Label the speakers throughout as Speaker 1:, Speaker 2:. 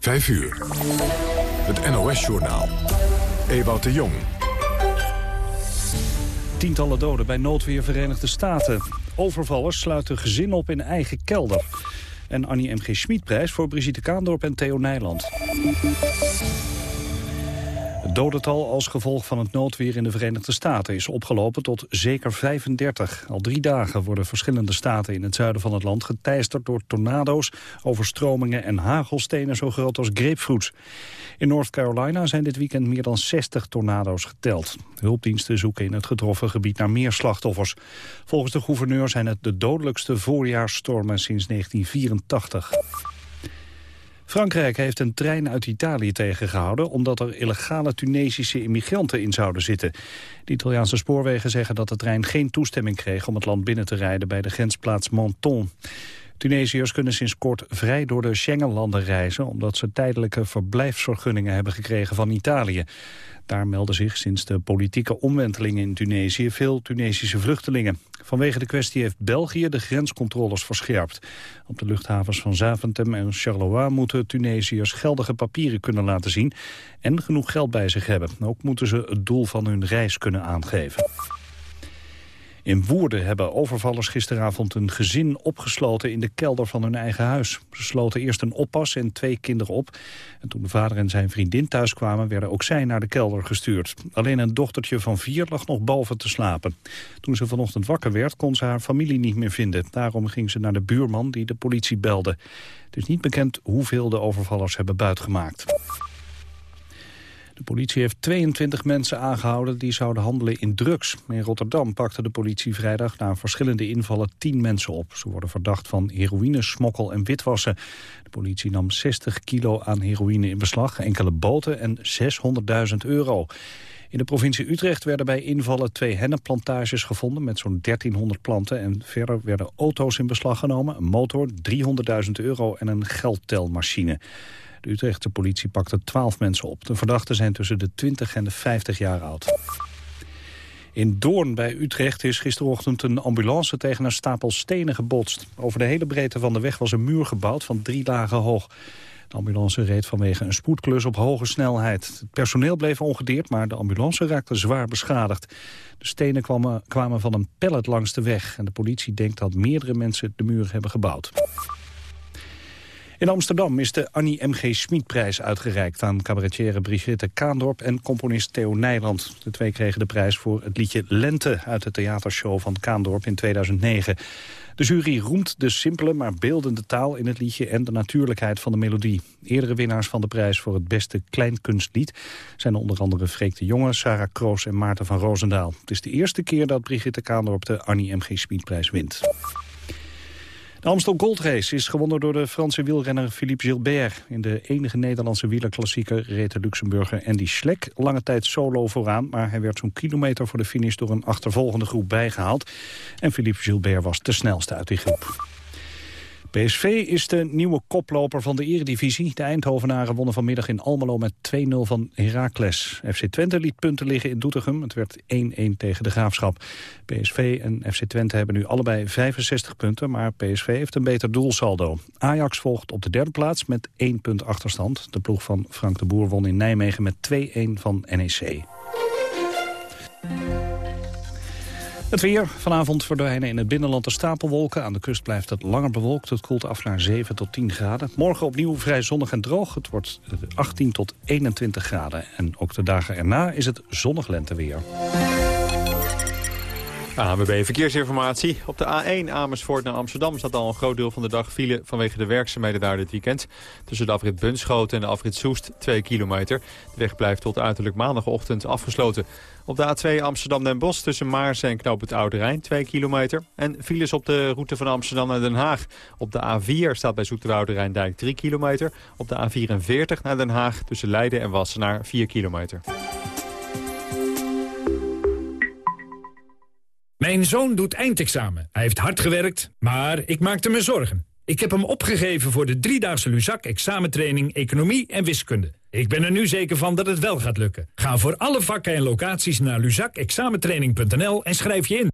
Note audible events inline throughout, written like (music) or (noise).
Speaker 1: 5 uur. Het NOS-journaal. Ewout de Jong.
Speaker 2: Tientallen doden bij noodweer Verenigde Staten. Overvallers sluiten gezin op in eigen kelder. En Annie M.G. Schmidprijs voor Brigitte Kaandorp en Theo Nijland. Het dodental als gevolg van het noodweer in de Verenigde Staten is opgelopen tot zeker 35. Al drie dagen worden verschillende staten in het zuiden van het land geteisterd door tornado's, overstromingen en hagelstenen zo groot als grapefruits. In North Carolina zijn dit weekend meer dan 60 tornado's geteld. Hulpdiensten zoeken in het getroffen gebied naar meer slachtoffers. Volgens de gouverneur zijn het de dodelijkste voorjaarsstormen sinds 1984. Frankrijk heeft een trein uit Italië tegengehouden... omdat er illegale Tunesische immigranten in zouden zitten. De Italiaanse spoorwegen zeggen dat de trein geen toestemming kreeg... om het land binnen te rijden bij de grensplaats Menton. Tunesiërs kunnen sinds kort vrij door de Schengenlanden reizen... omdat ze tijdelijke verblijfsvergunningen hebben gekregen van Italië. Daar melden zich sinds de politieke omwentelingen in Tunesië veel Tunesische vluchtelingen. Vanwege de kwestie heeft België de grenscontroles verscherpt. Op de luchthavens van Zaventem en Charleroi moeten Tunesiërs geldige papieren kunnen laten zien en genoeg geld bij zich hebben. Ook moeten ze het doel van hun reis kunnen aangeven. In Woerden hebben overvallers gisteravond een gezin opgesloten in de kelder van hun eigen huis. Ze sloten eerst een oppas en twee kinderen op. En toen de vader en zijn vriendin thuis kwamen werden ook zij naar de kelder gestuurd. Alleen een dochtertje van vier lag nog boven te slapen. Toen ze vanochtend wakker werd kon ze haar familie niet meer vinden. Daarom ging ze naar de buurman die de politie belde. Het is niet bekend hoeveel de overvallers hebben buitgemaakt. De politie heeft 22 mensen aangehouden die zouden handelen in drugs. In Rotterdam pakte de politie vrijdag na verschillende invallen 10 mensen op. Ze worden verdacht van heroïne, smokkel en witwassen. De politie nam 60 kilo aan heroïne in beslag, enkele boten en 600.000 euro. In de provincie Utrecht werden bij invallen twee hennepplantages gevonden met zo'n 1300 planten. En verder werden auto's in beslag genomen, een motor, 300.000 euro en een geldtelmachine. De Utrechtse politie pakte 12 mensen op. De verdachten zijn tussen de 20 en de 50 jaar oud. In Doorn bij Utrecht is gisterochtend een ambulance tegen een stapel stenen gebotst. Over de hele breedte van de weg was een muur gebouwd van drie dagen hoog. De ambulance reed vanwege een spoedklus op hoge snelheid. Het personeel bleef ongedeerd, maar de ambulance raakte zwaar beschadigd. De stenen kwamen, kwamen van een pallet langs de weg. En de politie denkt dat meerdere mensen de muur hebben gebouwd. In Amsterdam is de Annie M.G. Schmidprijs uitgereikt aan cabaretière Brigitte Kaandorp en componist Theo Nijland. De twee kregen de prijs voor het liedje Lente uit de theatershow van Kaandorp in 2009. De jury roemt de simpele maar beeldende taal in het liedje en de natuurlijkheid van de melodie. Eerdere winnaars van de prijs voor het beste kleinkunstlied zijn onder andere Freek de Jonge, Sarah Kroos en Maarten van Roosendaal. Het is de eerste keer dat Brigitte Kaandorp de Annie M.G. Schmidprijs wint. De Amstel Gold Race is gewonnen door de Franse wielrenner Philippe Gilbert. In de enige Nederlandse wielerklassieker reed de Luxemburger Andy Schleck lange tijd solo vooraan. Maar hij werd zo'n kilometer voor de finish door een achtervolgende groep bijgehaald. En Philippe Gilbert was de snelste uit die groep. PSV is de nieuwe koploper van de eredivisie. De Eindhovenaren wonnen vanmiddag in Almelo met 2-0 van Heracles. FC Twente liet punten liggen in Doetinchem. Het werd 1-1 tegen de Graafschap. PSV en FC Twente hebben nu allebei 65 punten... maar PSV heeft een beter doelsaldo. Ajax volgt op de derde plaats met 1 punt achterstand. De ploeg van Frank de Boer won in Nijmegen met 2-1 van NEC. Het weer. Vanavond verdwijnen in het binnenland de stapelwolken. Aan de kust blijft het langer bewolkt. Het koelt af naar 7 tot 10 graden. Morgen opnieuw vrij zonnig en droog. Het wordt 18 tot 21 graden. En ook de dagen erna is het zonnig lenteweer.
Speaker 3: ANWB Verkeersinformatie. Op de A1 Amersfoort naar Amsterdam staat al een groot deel van de dag file vanwege de werkzaamheden daar dit weekend. Tussen de afrit Bunschoten en de afrit Soest 2 kilometer. De weg blijft tot uiterlijk maandagochtend afgesloten. Op de A2 Amsterdam-Den Bosch tussen Maarsen en Knoop het Oude Rijn 2 kilometer. En files op de route van Amsterdam naar Den Haag. Op de A4 staat bij Zoeterwoude Rijndijk 3 kilometer. Op de A44 naar Den Haag tussen Leiden en Wassenaar 4 kilometer.
Speaker 4: Mijn zoon doet eindexamen. Hij heeft hard gewerkt, maar ik maakte me zorgen. Ik heb hem opgegeven voor de driedaagse Luzak examentraining Economie en Wiskunde. Ik ben er nu zeker van dat het wel gaat lukken. Ga voor alle vakken en locaties naar luzakexamentraining.nl en schrijf je in.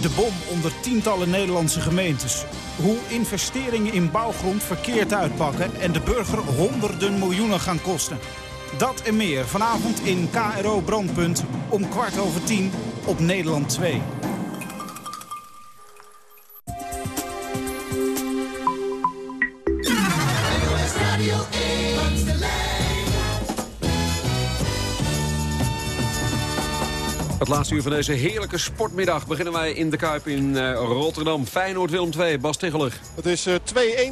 Speaker 5: De bom onder tientallen Nederlandse gemeentes. hoe investeringen in bouwgrond verkeerd uitpakken... en de burger honderden miljoenen gaan kosten. Dat en meer vanavond in KRO Brandpunt om kwart over tien op Nederland 2.
Speaker 6: Het laatste uur van deze heerlijke sportmiddag beginnen wij in de Kuip in uh, Rotterdam. Feyenoord-Willem 2, Bas Tegeler.
Speaker 7: Het is uh, 2-1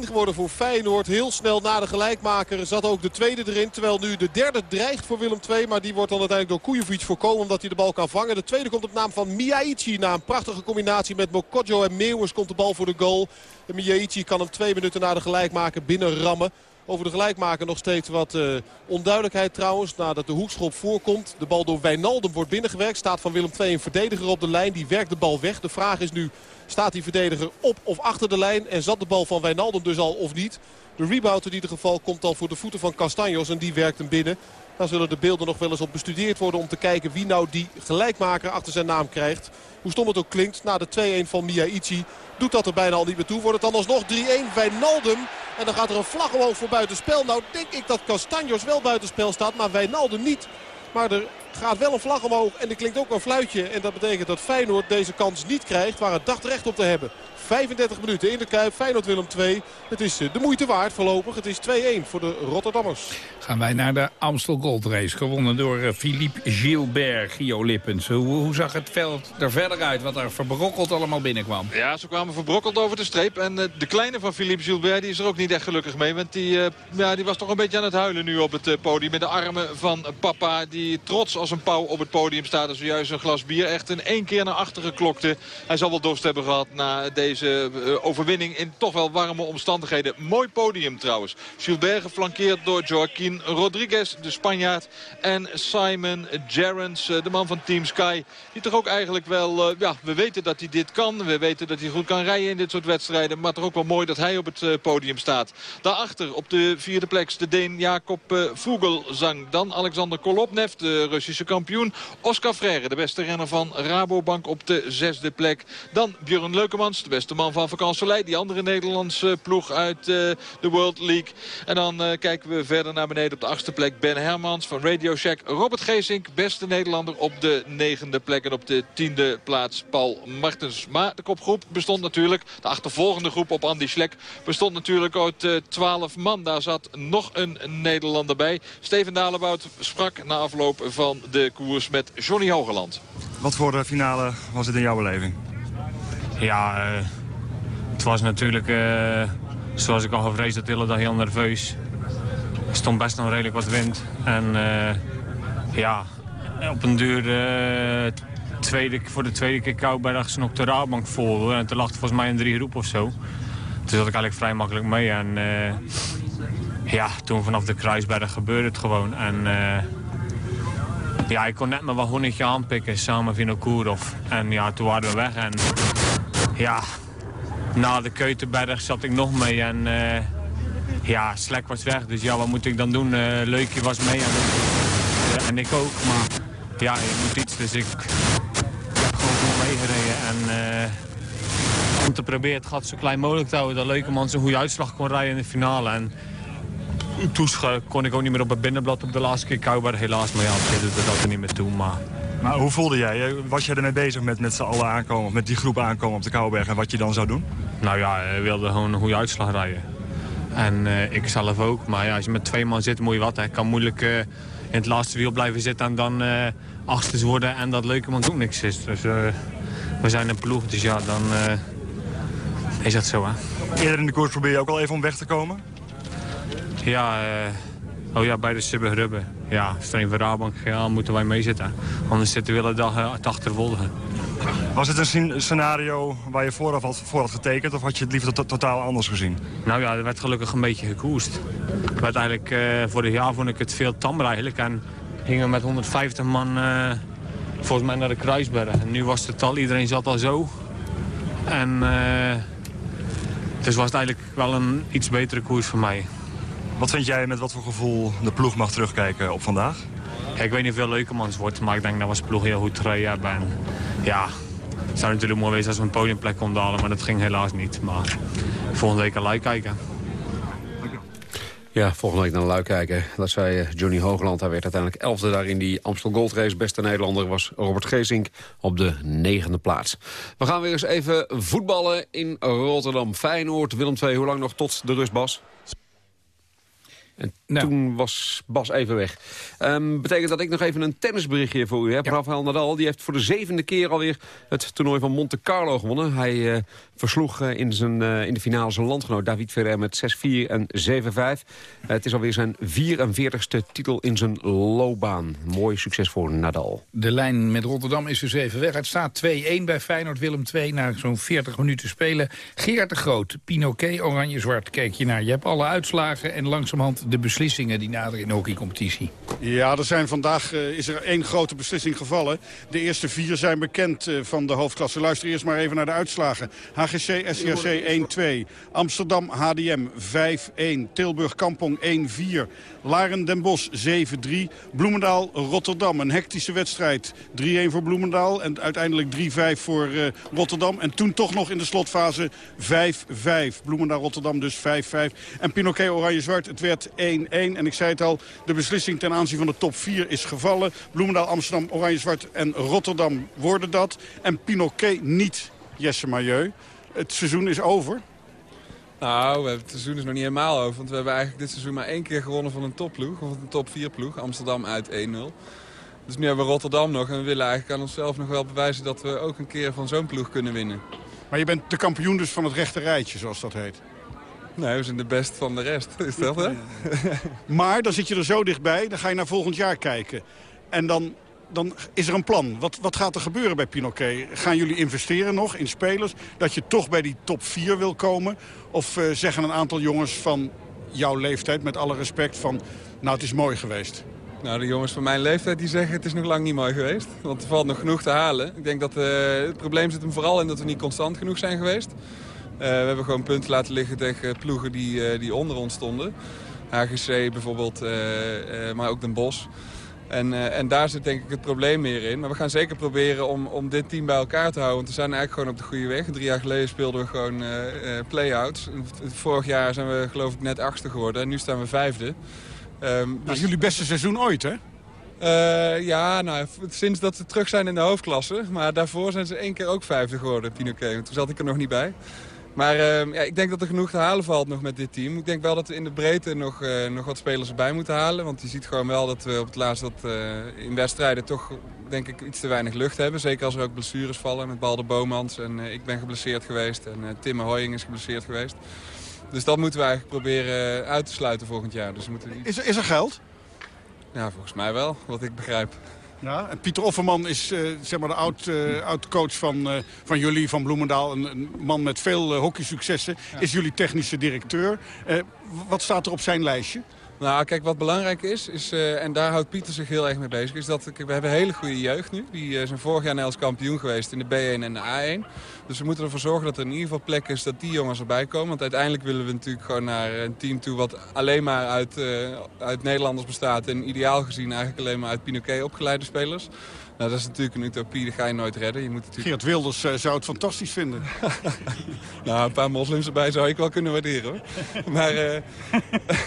Speaker 7: geworden voor Feyenoord. Heel snel na de gelijkmaker zat ook de tweede erin. Terwijl nu de derde dreigt voor Willem 2. Maar die wordt dan uiteindelijk door Kujovic voorkomen omdat hij de bal kan vangen. De tweede komt op naam van Miaichi. Na een prachtige combinatie met Mokotjo en Meeuwers komt de bal voor de goal. En Miaichi kan hem twee minuten na de gelijkmaker binnenrammen. Over de gelijkmaker nog steeds wat uh, onduidelijkheid trouwens. Nadat de hoekschop voorkomt. De bal door Wijnaldum wordt binnengewerkt. Staat van Willem II een verdediger op de lijn. Die werkt de bal weg. De vraag is nu, staat die verdediger op of achter de lijn? En zat de bal van Wijnaldum dus al of niet? De rebound in ieder geval komt al voor de voeten van Castanjos. En die werkt hem binnen. Dan zullen de beelden nog wel eens op bestudeerd worden om te kijken wie nou die gelijkmaker achter zijn naam krijgt. Hoe stom het ook klinkt, na de 2-1 van Miyaichi doet dat er bijna al niet meer toe. Wordt het dan alsnog 3-1 Wijnaldum. En dan gaat er een vlag omhoog voor buitenspel. Nou denk ik dat Castanjos wel buitenspel staat, maar Wijnaldum niet. Maar er gaat wel een vlag omhoog en er klinkt ook een fluitje. En dat betekent dat Feyenoord deze kans niet krijgt waar het dacht recht op te hebben. 35 minuten in de Kuip. Feyenoord Willem 2. Het is de moeite waard voorlopig. Het is 2-1 voor de Rotterdammers.
Speaker 8: Gaan wij naar de Amstel Gold Race. Gewonnen door Philippe Gilbert, Gio Lippens. Hoe, hoe, zag het veld er verder uit? Wat er verbrokkeld allemaal binnenkwam?
Speaker 9: Ja, ze kwamen verbrokkeld over de streep. En uh, de kleine van Philippe Gilbert die is er ook niet echt gelukkig mee. Want die, ja, die was toch een beetje aan het huilen nu op het podium. Met de armen van papa die trots als een pauw op het podium staat. En zojuist een glas bier echt in één keer naar achteren klokte. Hij zal wel dorst hebben gehad na deze deze uh, overwinning in toch wel warme omstandigheden. Mooi podium trouwens. Gilbert geflankeerd door Joaquin Rodriguez, de Spanjaard. En Simon Gerrans, uh, de man van Team Sky. Die toch ook eigenlijk wel, uh, ja, we weten dat hij dit kan. We weten dat hij goed kan rijden in dit soort wedstrijden. Maar toch ook wel mooi dat hij op het podium staat. Daarachter op de vierde plek de Deen Jacob Vogelsang. Dan Alexander Kolopnev, de Russische kampioen. Oscar Freire, de beste renner van Rabobank op de zesde plek. Dan Björn Leukemans, de beste de man van Vakansolei. Die andere Nederlandse ploeg uit uh, de World League. En dan uh, kijken we verder naar beneden op de achtste plek. Ben Hermans van Radio Shack. Robert Geesink, beste Nederlander op de negende plek. En op de tiende plaats Paul Martens. Maar de kopgroep bestond natuurlijk, de achtervolgende groep op Andy Schlek... bestond natuurlijk uit uh, 12 man. Daar zat nog een Nederlander bij. Steven Dalebout sprak na afloop van de koers met Johnny Hogeland.
Speaker 10: Wat voor finale was het in jouw beleving?
Speaker 11: Ja, uh, het was natuurlijk, uh, zoals ik al gevreesd had, de hele dag heel nerveus. Er stond best nog redelijk wat wind. En uh, ja, op een duur tweede, voor de tweede keer Kouberg zijn ook de raadbank vol. En toen lag volgens mij een drie groep of zo. Toen zat ik eigenlijk vrij makkelijk mee. En ja, toen vanaf de Kruisberg gebeurde het gewoon. En ja, ik kon net maar wat honnetje aanpikken samen met Vinokourov. En ja, toen waren we weg. En ja, na de Keutenberg zat ik nog mee en uh, ja, Slek was weg. Dus ja, wat moet ik dan doen? Uh, Leukje was mee en, uh, en ik ook. Maar ja, je moet iets, dus ik, ik heb gewoon meegereden. En om te proberen het gat zo klein mogelijk te houden, dat Leukemans een goede uitslag kon rijden in de finale. En toen kon ik ook niet meer op het binnenblad op de laatste keer Kouwberg helaas. Maar ja, dit doet dat er niet meer toe. Maar
Speaker 10: hoe voelde jij? Was jij ermee bezig met met z'n allen aankomen, met die groep aankomen op de Kouwberg en wat je dan zou doen?
Speaker 11: Nou ja, we wilden gewoon een goede uitslag rijden. En uh, ik zelf ook. Maar ja, als je met twee man zit, moet je wat. Ik kan moeilijk uh, in het laatste wiel blijven zitten en dan uh, worden en dat leuke man ook niks is. Dus we zijn een ploeg, dus ja, dan is dat zo hè.
Speaker 10: Eerder in de koers probeer je ook al even om weg te komen?
Speaker 11: Ja, Oh ja, bij de Sibbe Ja, streng voor Rabank ja, moeten wij meezitten. Anders zitten we de hele dag uh, te achtervolgen.
Speaker 10: Was het een scenario waar je vooraf had, voor had getekend... of had je het liever to totaal anders gezien?
Speaker 11: Nou ja, er werd gelukkig een beetje gekoest. werd eigenlijk, uh, vorig jaar vond ik het veel tammer eigenlijk. En gingen met 150 man uh, volgens mij naar de Kruisberg. En nu was het al, iedereen zat al zo. En dus was het eigenlijk wel een iets betere koers voor mij.
Speaker 10: Wat vind jij met wat voor gevoel de ploeg mag terugkijken op vandaag?
Speaker 11: Ja, ik weet niet hoeveel Leukemans wordt, maar ik denk dat we als ploeg heel goed gereden hebben. En ja, het zou natuurlijk mooi wezen als we een podiumpplek konden halen, maar dat ging helaas niet. Maar volgende week een like kijken.
Speaker 6: Ja, volgende week naar Luik kijken. Dat zei eh, Johnny Hoogland. Hij werd uiteindelijk elfde daar in die Amstel Gold Race. Beste Nederlander was Robert Geesink op de negende plaats. We gaan weer eens even voetballen in Rotterdam. Feyenoord, Willem II. Hoe lang nog tot de rust, Bas? En
Speaker 8: Nou.
Speaker 6: toen was Bas even weg. Ehm, betekent dat ik nog even een tennisberichtje voor u heb. Rafael Nadal die heeft voor de zevende keer alweer het toernooi van Monte Carlo gewonnen. Hij eh, versloeg eh, in, zijn, eh, in de finale zijn landgenoot David Ferrer met 6-4 en 7-5. het is alweer zijn 44ste titel in zijn loopbaan. Mooi succes voor Nadal.
Speaker 8: De lijn met Rotterdam is dus even weg. Het staat 2-1 bij Feyenoord Willem 2 na zo'n 40 minuten spelen. Gerard de Groot, Pinoquet, Oranje-Zwart, kijk je naar. Je hebt alle uitslagen en langzamerhand de beslissingen die naderen in de hockeycompetitie.
Speaker 12: Ja, er zijn vandaag eh, is er één grote beslissing gevallen. De eerste vier zijn bekend eh, van de hoofdklasse. Luister eerst maar even naar de uitslagen. HGC SCRC 1-2. Amsterdam HDM 5-1. Tilburg Kampong 1-4. Laren Den Bosch 7-3. Bloemendaal Rotterdam. Een hectische wedstrijd. 3-1 voor Bloemendaal en uiteindelijk 3-5 voor eh, Rotterdam. En toen toch nog in de slotfase 5-5. Bloemendaal Rotterdam dus 5-5. En Pinoquet Oranje-Zwart, het werd 1-1. En ik zei het al, de beslissing ten aanzien van de top 4 is gevallen. Bloemendaal, Amsterdam, Oranje-Zwart en Rotterdam worden dat. En Pinoquet niet, Jesse Majeu. Het seizoen is over.
Speaker 13: Nou, het seizoen is nog niet helemaal over. Want we hebben eigenlijk dit seizoen maar één keer gewonnen van een topploeg. Of een top 4 ploeg. Amsterdam uit 1-0. Dus nu hebben we Rotterdam nog. En we willen eigenlijk aan onszelf nog wel bewijzen dat we ook een keer van zo'n ploeg kunnen winnen.
Speaker 12: Maar je bent de kampioen dus van het rechte rijtje, zoals dat heet.
Speaker 13: Nee, we zijn de best van de rest. (laughs) Is dat hè?
Speaker 12: Maar dan zit je er zo dichtbij, dan ga je naar volgend jaar kijken. En dan, dan is er een plan. Wat, wat gaat er gebeuren bij Pinoquet? Gaan jullie investeren nog in spelers? Dat je toch bij die top 4 wil komen? Of eh, zeggen een aantal jongens van jouw leeftijd, met alle respect, van... nou, het is mooi geweest.
Speaker 13: Nou, de jongens van mijn leeftijd die zeggen het is nog lang niet mooi geweest. Want er valt nog genoeg te halen. Ik denk dat eh, het probleem zit hem vooral in dat we niet constant genoeg zijn geweest. Eh, we hebben gewoon punten laten liggen tegen ploegen die, die onder ons stonden. HGC bijvoorbeeld, maar ook Den Bosch. En, eh, en daar zit denk ik het probleem meer in. Maar we gaan zeker proberen om, om dit team bij elkaar te houden. Want we zijn eigenlijk gewoon op de goede weg. Drie jaar geleden speelden we gewoon eh, eh, play-outs. Vorig jaar zijn we geloof ik net achtste geworden. En nu staan we vijfde.
Speaker 12: Dat is jullie beste seizoen ooit, hè?
Speaker 13: ja, nou, sinds dat ze terug zijn in de hoofdklasse. Maar daarvoor zijn ze één keer ook vijfde geworden, Pinoquet. Toen zat ik er nog niet bij. Maar ehm, ja, ik denk dat er genoeg te halen valt nog met dit team. Ik denk wel dat we in de breedte nog, eh, nog wat spelers erbij moeten halen. Want je ziet gewoon wel dat we op het laatst dat, eh, in wedstrijden toch denk ik iets te weinig lucht hebben. Zeker als er ook blessures vallen met Balder Bomans. En eh, ik ben geblesseerd geweest en Tim Hoying is geblesseerd geweest. Dus dat moeten we eigenlijk proberen uit te sluiten volgend jaar. Dus we moeten.
Speaker 12: Is, er- is er geld?
Speaker 13: Ja, volgens mij wel, wat ik begrijp.
Speaker 12: Ja, en Pieter Offerman is eh, zeg maar de oud, eh, oud-coach van, eh, van jullie, van Bloemendaal. Een, een man met veel hockeysuccessen. Is jullie technische directeur. Wat staat er op zijn lijstje?
Speaker 13: Nou, kijk, wat belangrijk is, is eh, en daar houdt Pieter zich heel erg mee bezig... is dat we hebben hele goede jeugd nu. Die eh, zijn vorig jaar Nederlands kampioen geweest in de B1 en de A1. Dus we moeten ervoor zorgen dat er in ieder geval plek is dat die jongens erbij komen. Want uiteindelijk willen we natuurlijk gewoon naar een team toe... wat alleen maar uit, eh, uit Nederlanders bestaat... en ideaal gezien eigenlijk alleen maar uit Pinoquet opgeleide spelers. Nou, dat is natuurlijk een utopie, dat ga je nooit redden. Je moet natuurlijk...
Speaker 12: Geert Wilders eh, zou het fantastisch vinden. (laughs)
Speaker 13: Nou, een paar moslims erbij zou ik wel kunnen waarderen hoor. Maar, eh,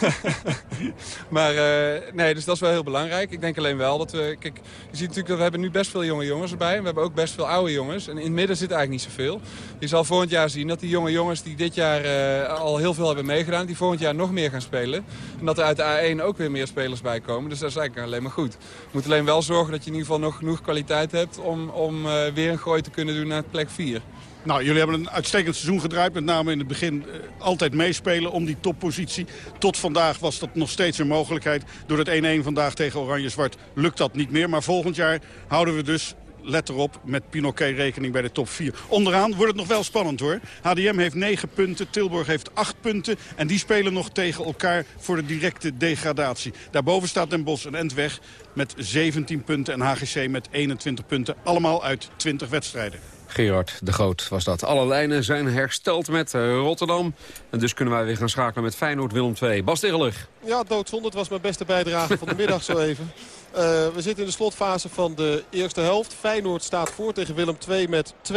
Speaker 13: (laughs) maar eh, nee, dus dat is wel heel belangrijk. Ik denk alleen wel dat we... Kijk, je ziet natuurlijk dat we hebben nu best veel jonge jongens erbij. We hebben ook best veel oude jongens. En in het midden zit eigenlijk niet zoveel. Je zal volgend jaar zien dat die jonge jongens die dit jaar al heel veel hebben meegedaan... die volgend jaar nog meer gaan spelen. En dat er uit de A1 ook weer meer spelers bij komen. Dus dat is eigenlijk alleen maar goed. Je moet alleen wel zorgen dat je in ieder geval nog genoeg kwaliteit hebt... om, om eh, weer een gooi te kunnen doen naar plek 4.
Speaker 12: Nou, jullie hebben een uitstekend seizoen gedraaid. Met name in het begin eh, altijd meespelen om die toppositie. Tot vandaag was dat nog steeds een mogelijkheid. Door het 1-1 vandaag tegen Oranje-Zwart lukt dat niet meer. Maar volgend jaar houden we dus let erop, met Pinoquet rekening bij de top 4. Onderaan wordt het nog wel spannend hoor. HDM heeft 9 punten, Tilburg heeft 8 punten. En die spelen nog tegen elkaar voor de directe degradatie. Daarboven staat Den Bosch en Entweg met 17 punten en HGC met 21 punten. Allemaal uit 20 wedstrijden.
Speaker 6: Gerard de Groot was dat. Alle lijnen zijn hersteld met eh, Rotterdam. En dus kunnen wij weer gaan schakelen met Feyenoord Willem II. Bas Tegeler.
Speaker 7: Ja, doodzonde. Het was mijn beste bijdrage van de middag zo even. Uh, we zitten in de slotfase van de eerste helft. Feyenoord staat voor tegen Willem II met 2-1.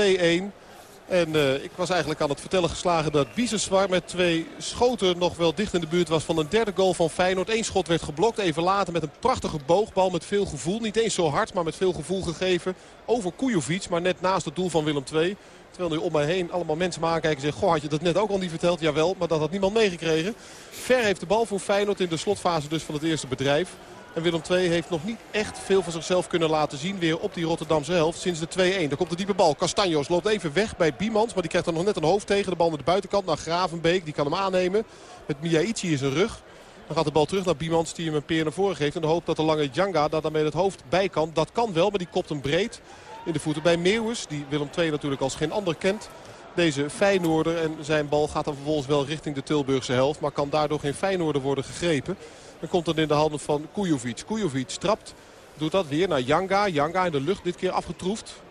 Speaker 7: En uh, ik was eigenlijk aan het vertellen geslagen dat Biseswar met twee schoten nog wel dicht in de buurt was van een derde goal van Feyenoord. Eén schot werd geblokt, even later met een prachtige boogbal met veel gevoel. Niet eens zo hard, maar met veel gevoel gegeven over Kujovic, maar net naast het doel van Willem II. Terwijl nu om mij heen allemaal mensen me aankijken en zeggen... Goh, had je dat net ook al niet verteld? Jawel, maar dat had niemand meegekregen. Ver heeft de bal voor Feyenoord in de slotfase dus van het eerste bedrijf. En Willem II heeft nog niet echt veel van zichzelf kunnen laten zien. Weer op die Rotterdamse helft sinds de 2-1. Daar komt de diepe bal. Castanjos loopt even weg bij Biemans. Maar die krijgt er nog net een hoofd tegen. De bal naar de buitenkant naar Gravenbeek. Die kan hem aannemen. Met Miaichi in zijn rug. Dan gaat de bal terug naar Biemans die hem een peer naar voren geeft. En de hoop dat de lange Djanga daar daarmee het hoofd bij kan. Dat kan wel, maar die kopt hem breed in de voeten bij Meeuwis. Die Willem II natuurlijk als geen ander kent. Deze Feyenoorder en zijn bal gaat dan vervolgens wel richting de Tilburgse helft. Maar kan daardoor geen Feyenoorder worden gegrepen. Dan komt het in de handen van Kujovic. Kujovic trapt, doet dat weer naar Janga. Janga in de lucht dit keer afgetroefd.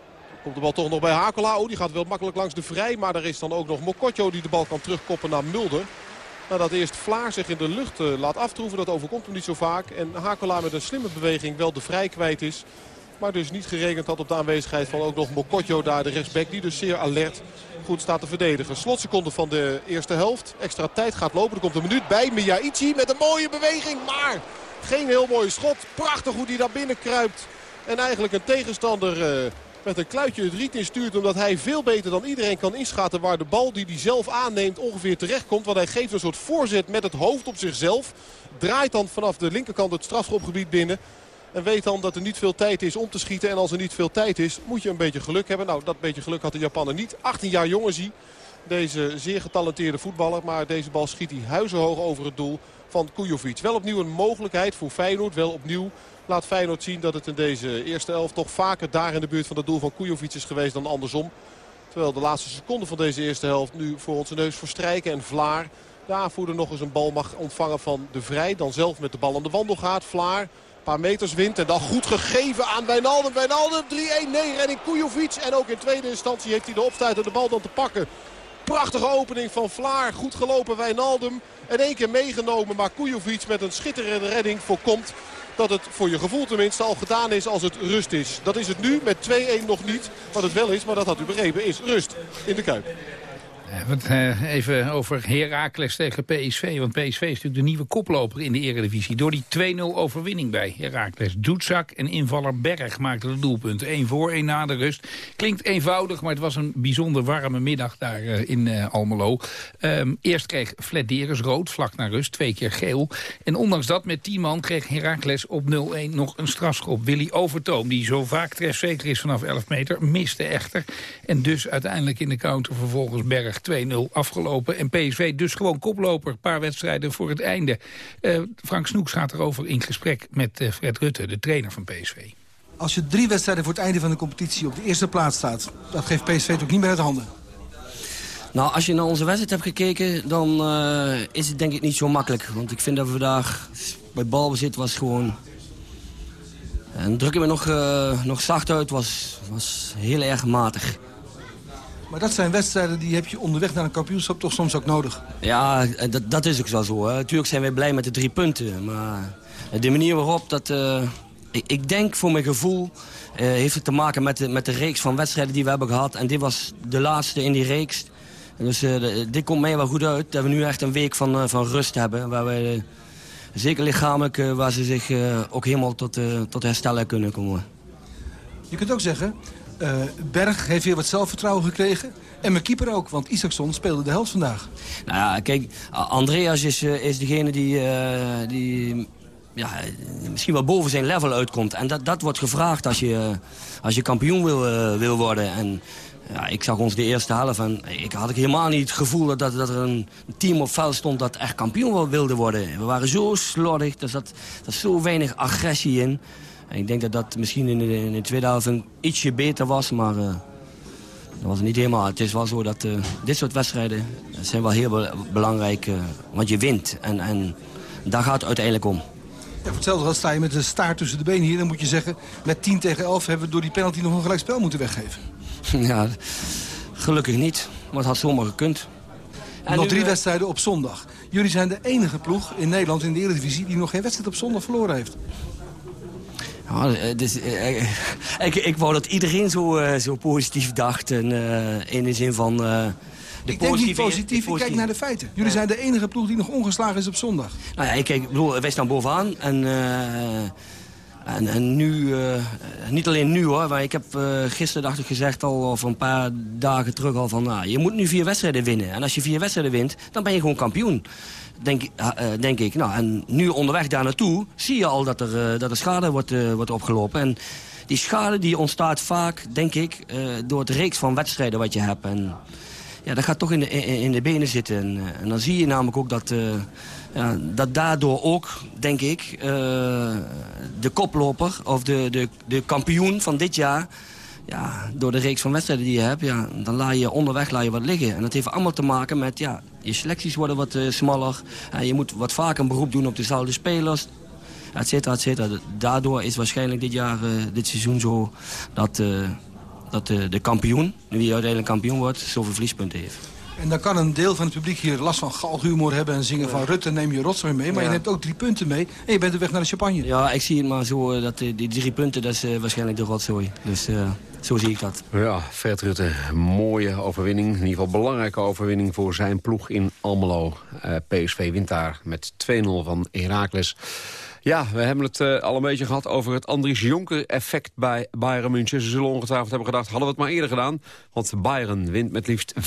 Speaker 7: Komt de bal toch nog bij Hakela. Oh, die gaat wel makkelijk langs de vrij. Maar er is dan ook nog Mokotjo die de bal kan terugkoppen naar Mulder. Nadat eerst Vlaar zich in de lucht eh, laat aftroeven. Dat overkomt hem niet zo vaak. En Hakela met een slimme beweging wel de vrij kwijt is. Maar dus niet gerekend had op de aanwezigheid van ook nog Mokotjo daar, de rechtsback. Die dus zeer alert goed staat te verdedigen. Slotseconde van de eerste helft. Extra tijd gaat lopen. Er komt een minuut bij. Miyaichi met een mooie beweging. Maar geen heel mooi schot. Prachtig hoe hij daar binnen kruipt. En eigenlijk een tegenstander... Uh, met een kluitje het riet instuurt. Omdat hij veel beter dan iedereen kan inschatten waar de bal die hij zelf aanneemt ongeveer terecht komt. Want hij geeft een soort voorzet met het hoofd op zichzelf. Draait dan vanaf de linkerkant het strafschopgebied binnen. En weet dan dat er niet veel tijd is om te schieten. En als er niet veel tijd is, moet je een beetje geluk hebben. Nou, dat beetje geluk had de Japaner niet. 18 jaar jong hij. Deze zeer getalenteerde voetballer. Maar deze bal schiet hij huizenhoog over het doel van Kujovic. Wel opnieuw een mogelijkheid voor Feyenoord. Wel opnieuw laat Feyenoord zien dat het in deze eerste elf toch vaker daar in de buurt van het doel van Kujovic is geweest dan andersom. Terwijl de laatste seconden van deze eerste helft nu voor onze neus verstrijken. En Vlaar de aanvoerder nog eens een bal mag ontvangen van de Vrij. Dan zelf met de bal aan de wandel gaat. Vlaar paar meters wint en dan goed gegeven aan Wijnaldum. Wijnaldum 3-1, nee, redding Kujovic. En ook in tweede instantie heeft hij de opstuiter de bal dan te pakken. Prachtige opening van Vlaar. Goed gelopen Wijnaldum. En één keer meegenomen. Maar Kujovic met een schitterende redding voorkomt dat het voor je gevoel tenminste al gedaan is als het rust is. Dat is het nu met 2-1 nog niet. Wat het wel is, maar dat had u begrepen, is rust in de Kuip.
Speaker 8: Uh, even over Heracles tegen PSV. Want PSV is natuurlijk de nieuwe koploper in de eredivisie. Door die 2-0 overwinning bij Heracles. Doetzak en invaller Berg maakten de doelpunten. Eén voor, één na de rust. Klinkt eenvoudig, maar het was een bijzonder warme middag daar uh, in Almelo. Um, eerst kreeg Flederis rood, vlak na rust. Twee keer geel. En ondanks dat met 10 man kreeg Heracles op 0-1 nog een strafschop. Willy Overtoom, die zo vaak trefzeker is vanaf 11 meter, miste echter. En dus uiteindelijk in de counter vervolgens Berg 2-0 afgelopen. En PSV dus gewoon koploper, een paar wedstrijden voor het einde. Uh, Frank Snoeks gaat erover in gesprek met uh, Fred Rutte, de trainer van PSV.
Speaker 14: Als je drie wedstrijden voor het einde van de competitie op de eerste plaats staat... dat geeft PSV toch niet meer uit handen?
Speaker 15: Nou, als je naar onze wedstrijd hebt gekeken, dan uh, is het denk ik niet zo makkelijk. Want ik vind dat we vandaag bij balbezit was gewoon... En druk ik me nog, uh, nog zacht uit, was, was heel erg matig.
Speaker 14: Maar dat zijn wedstrijden die heb je onderweg naar een kampioenschap toch soms ook nodig?
Speaker 15: Ja, dat, dat is ook wel zo. Hè. Natuurlijk zijn wij blij met de drie punten. Maar de manier waarop dat... Uh, ik, ik, denk voor mijn gevoel uh, heeft het te maken met de, met de reeks van wedstrijden die we hebben gehad. En dit was de laatste in die reeks. Dus uh, dit komt mij wel goed uit. Dat we nu echt een week van, van rust hebben. Waar we, zeker lichamelijk, waar ze zich ook helemaal tot, tot herstellen kunnen komen.
Speaker 14: Je kunt ook zeggen, uh, Berg heeft weer wat zelfvertrouwen gekregen. En mijn keeper ook, want Isaacson speelde de helft vandaag.
Speaker 15: Nou ja, kijk, Andreas is, uh, is degene die, uh, die ja, misschien wel boven zijn level uitkomt. En dat, dat wordt gevraagd als je, als je kampioen wil, wil worden. En ja, ik zag ons de eerste helft en ik had helemaal niet het gevoel dat, dat er een team op veld stond dat echt kampioen wilde worden. We waren zo slordig, er zat, er zat zo weinig agressie in. En ik denk dat dat misschien in de, in de tweede helft een ietsje beter was, maar uh, dat was niet helemaal. Het is wel zo dat uh, dit soort wedstrijden zijn wel heel be belangrijk, uh, want je wint. En, en daar gaat het uiteindelijk om.
Speaker 14: Ja, voor hetzelfde geld sta je met de staart tussen de benen hier. Dan moet je zeggen, met 10 tegen 11 hebben we door die penalty nog een gelijkspel moeten weggeven. (laughs)
Speaker 15: Ja, gelukkig niet. Maar het had zomaar gekund.
Speaker 14: En nog drie wedstrijden op zondag. Jullie zijn de enige ploeg in Nederland in de Eredivisie... die nog geen wedstrijd op zondag verloren heeft.
Speaker 15: Ja, dus, (laughs) ik, ik wou dat iedereen zo, uh, zo positief dacht. En, uh, in de zin van... de
Speaker 14: ik denk niet positief, ik kijk naar de feiten. Jullie zijn de enige ploeg die nog ongeslagen is op zondag.
Speaker 15: Nou ja, ik kijk, bedoel, wij staan bovenaan. En, en, en nu, niet alleen nu hoor, maar ik heb gisteren dacht ik gezegd al, of een paar dagen terug al van... Nou, je moet nu vier wedstrijden winnen. En als je vier wedstrijden wint, dan ben je gewoon kampioen denk, uh, denk ik. Nou, en nu onderweg daar naartoe zie je al dat er, uh, dat er schade wordt, uh, wordt opgelopen. En die schade die ontstaat vaak, denk ik, door het reeks van wedstrijden wat je hebt. En ja, dat gaat toch in de, in, in de benen zitten. En, en, dan zie je namelijk ook dat, ja, dat daardoor ook, denk ik, de koploper of de, de, de kampioen van dit jaar ja, door de reeks van wedstrijden die je hebt, ja, dan laat je onderweg laat je wat liggen. En dat heeft allemaal te maken met, ja, je selecties worden wat uh, smaller. En je moet wat vaker een beroep doen op dezelfde spelers. Et cetera, et cetera. Daardoor is waarschijnlijk dit jaar, uh, dit seizoen zo, dat, uh, dat de kampioen, wie uiteindelijk kampioen wordt, zoveel verliespunten heeft.
Speaker 14: En dan kan een deel van het publiek hier last van galhumor hebben... en zingen van Rutte neem je rotzooi mee. Maar je neemt ook drie punten mee en je bent de weg naar de champagne.
Speaker 15: Ja, ik zie het maar zo, dat die drie punten, dat is waarschijnlijk de rotzooi. Dus... Zo zie ik dat.
Speaker 6: Ja, Fred Rutte, mooie overwinning. In ieder geval belangrijke overwinning voor zijn ploeg in Almelo. Uh, PSV wint daar met 2-0 van Heracles. Ja, we hebben het uh, al een beetje gehad over het Andries Jonker-effect bij Bayern München. Ze zullen ongetwijfeld hebben gedacht, hadden we het maar eerder gedaan. Want Bayern wint met liefst 5-1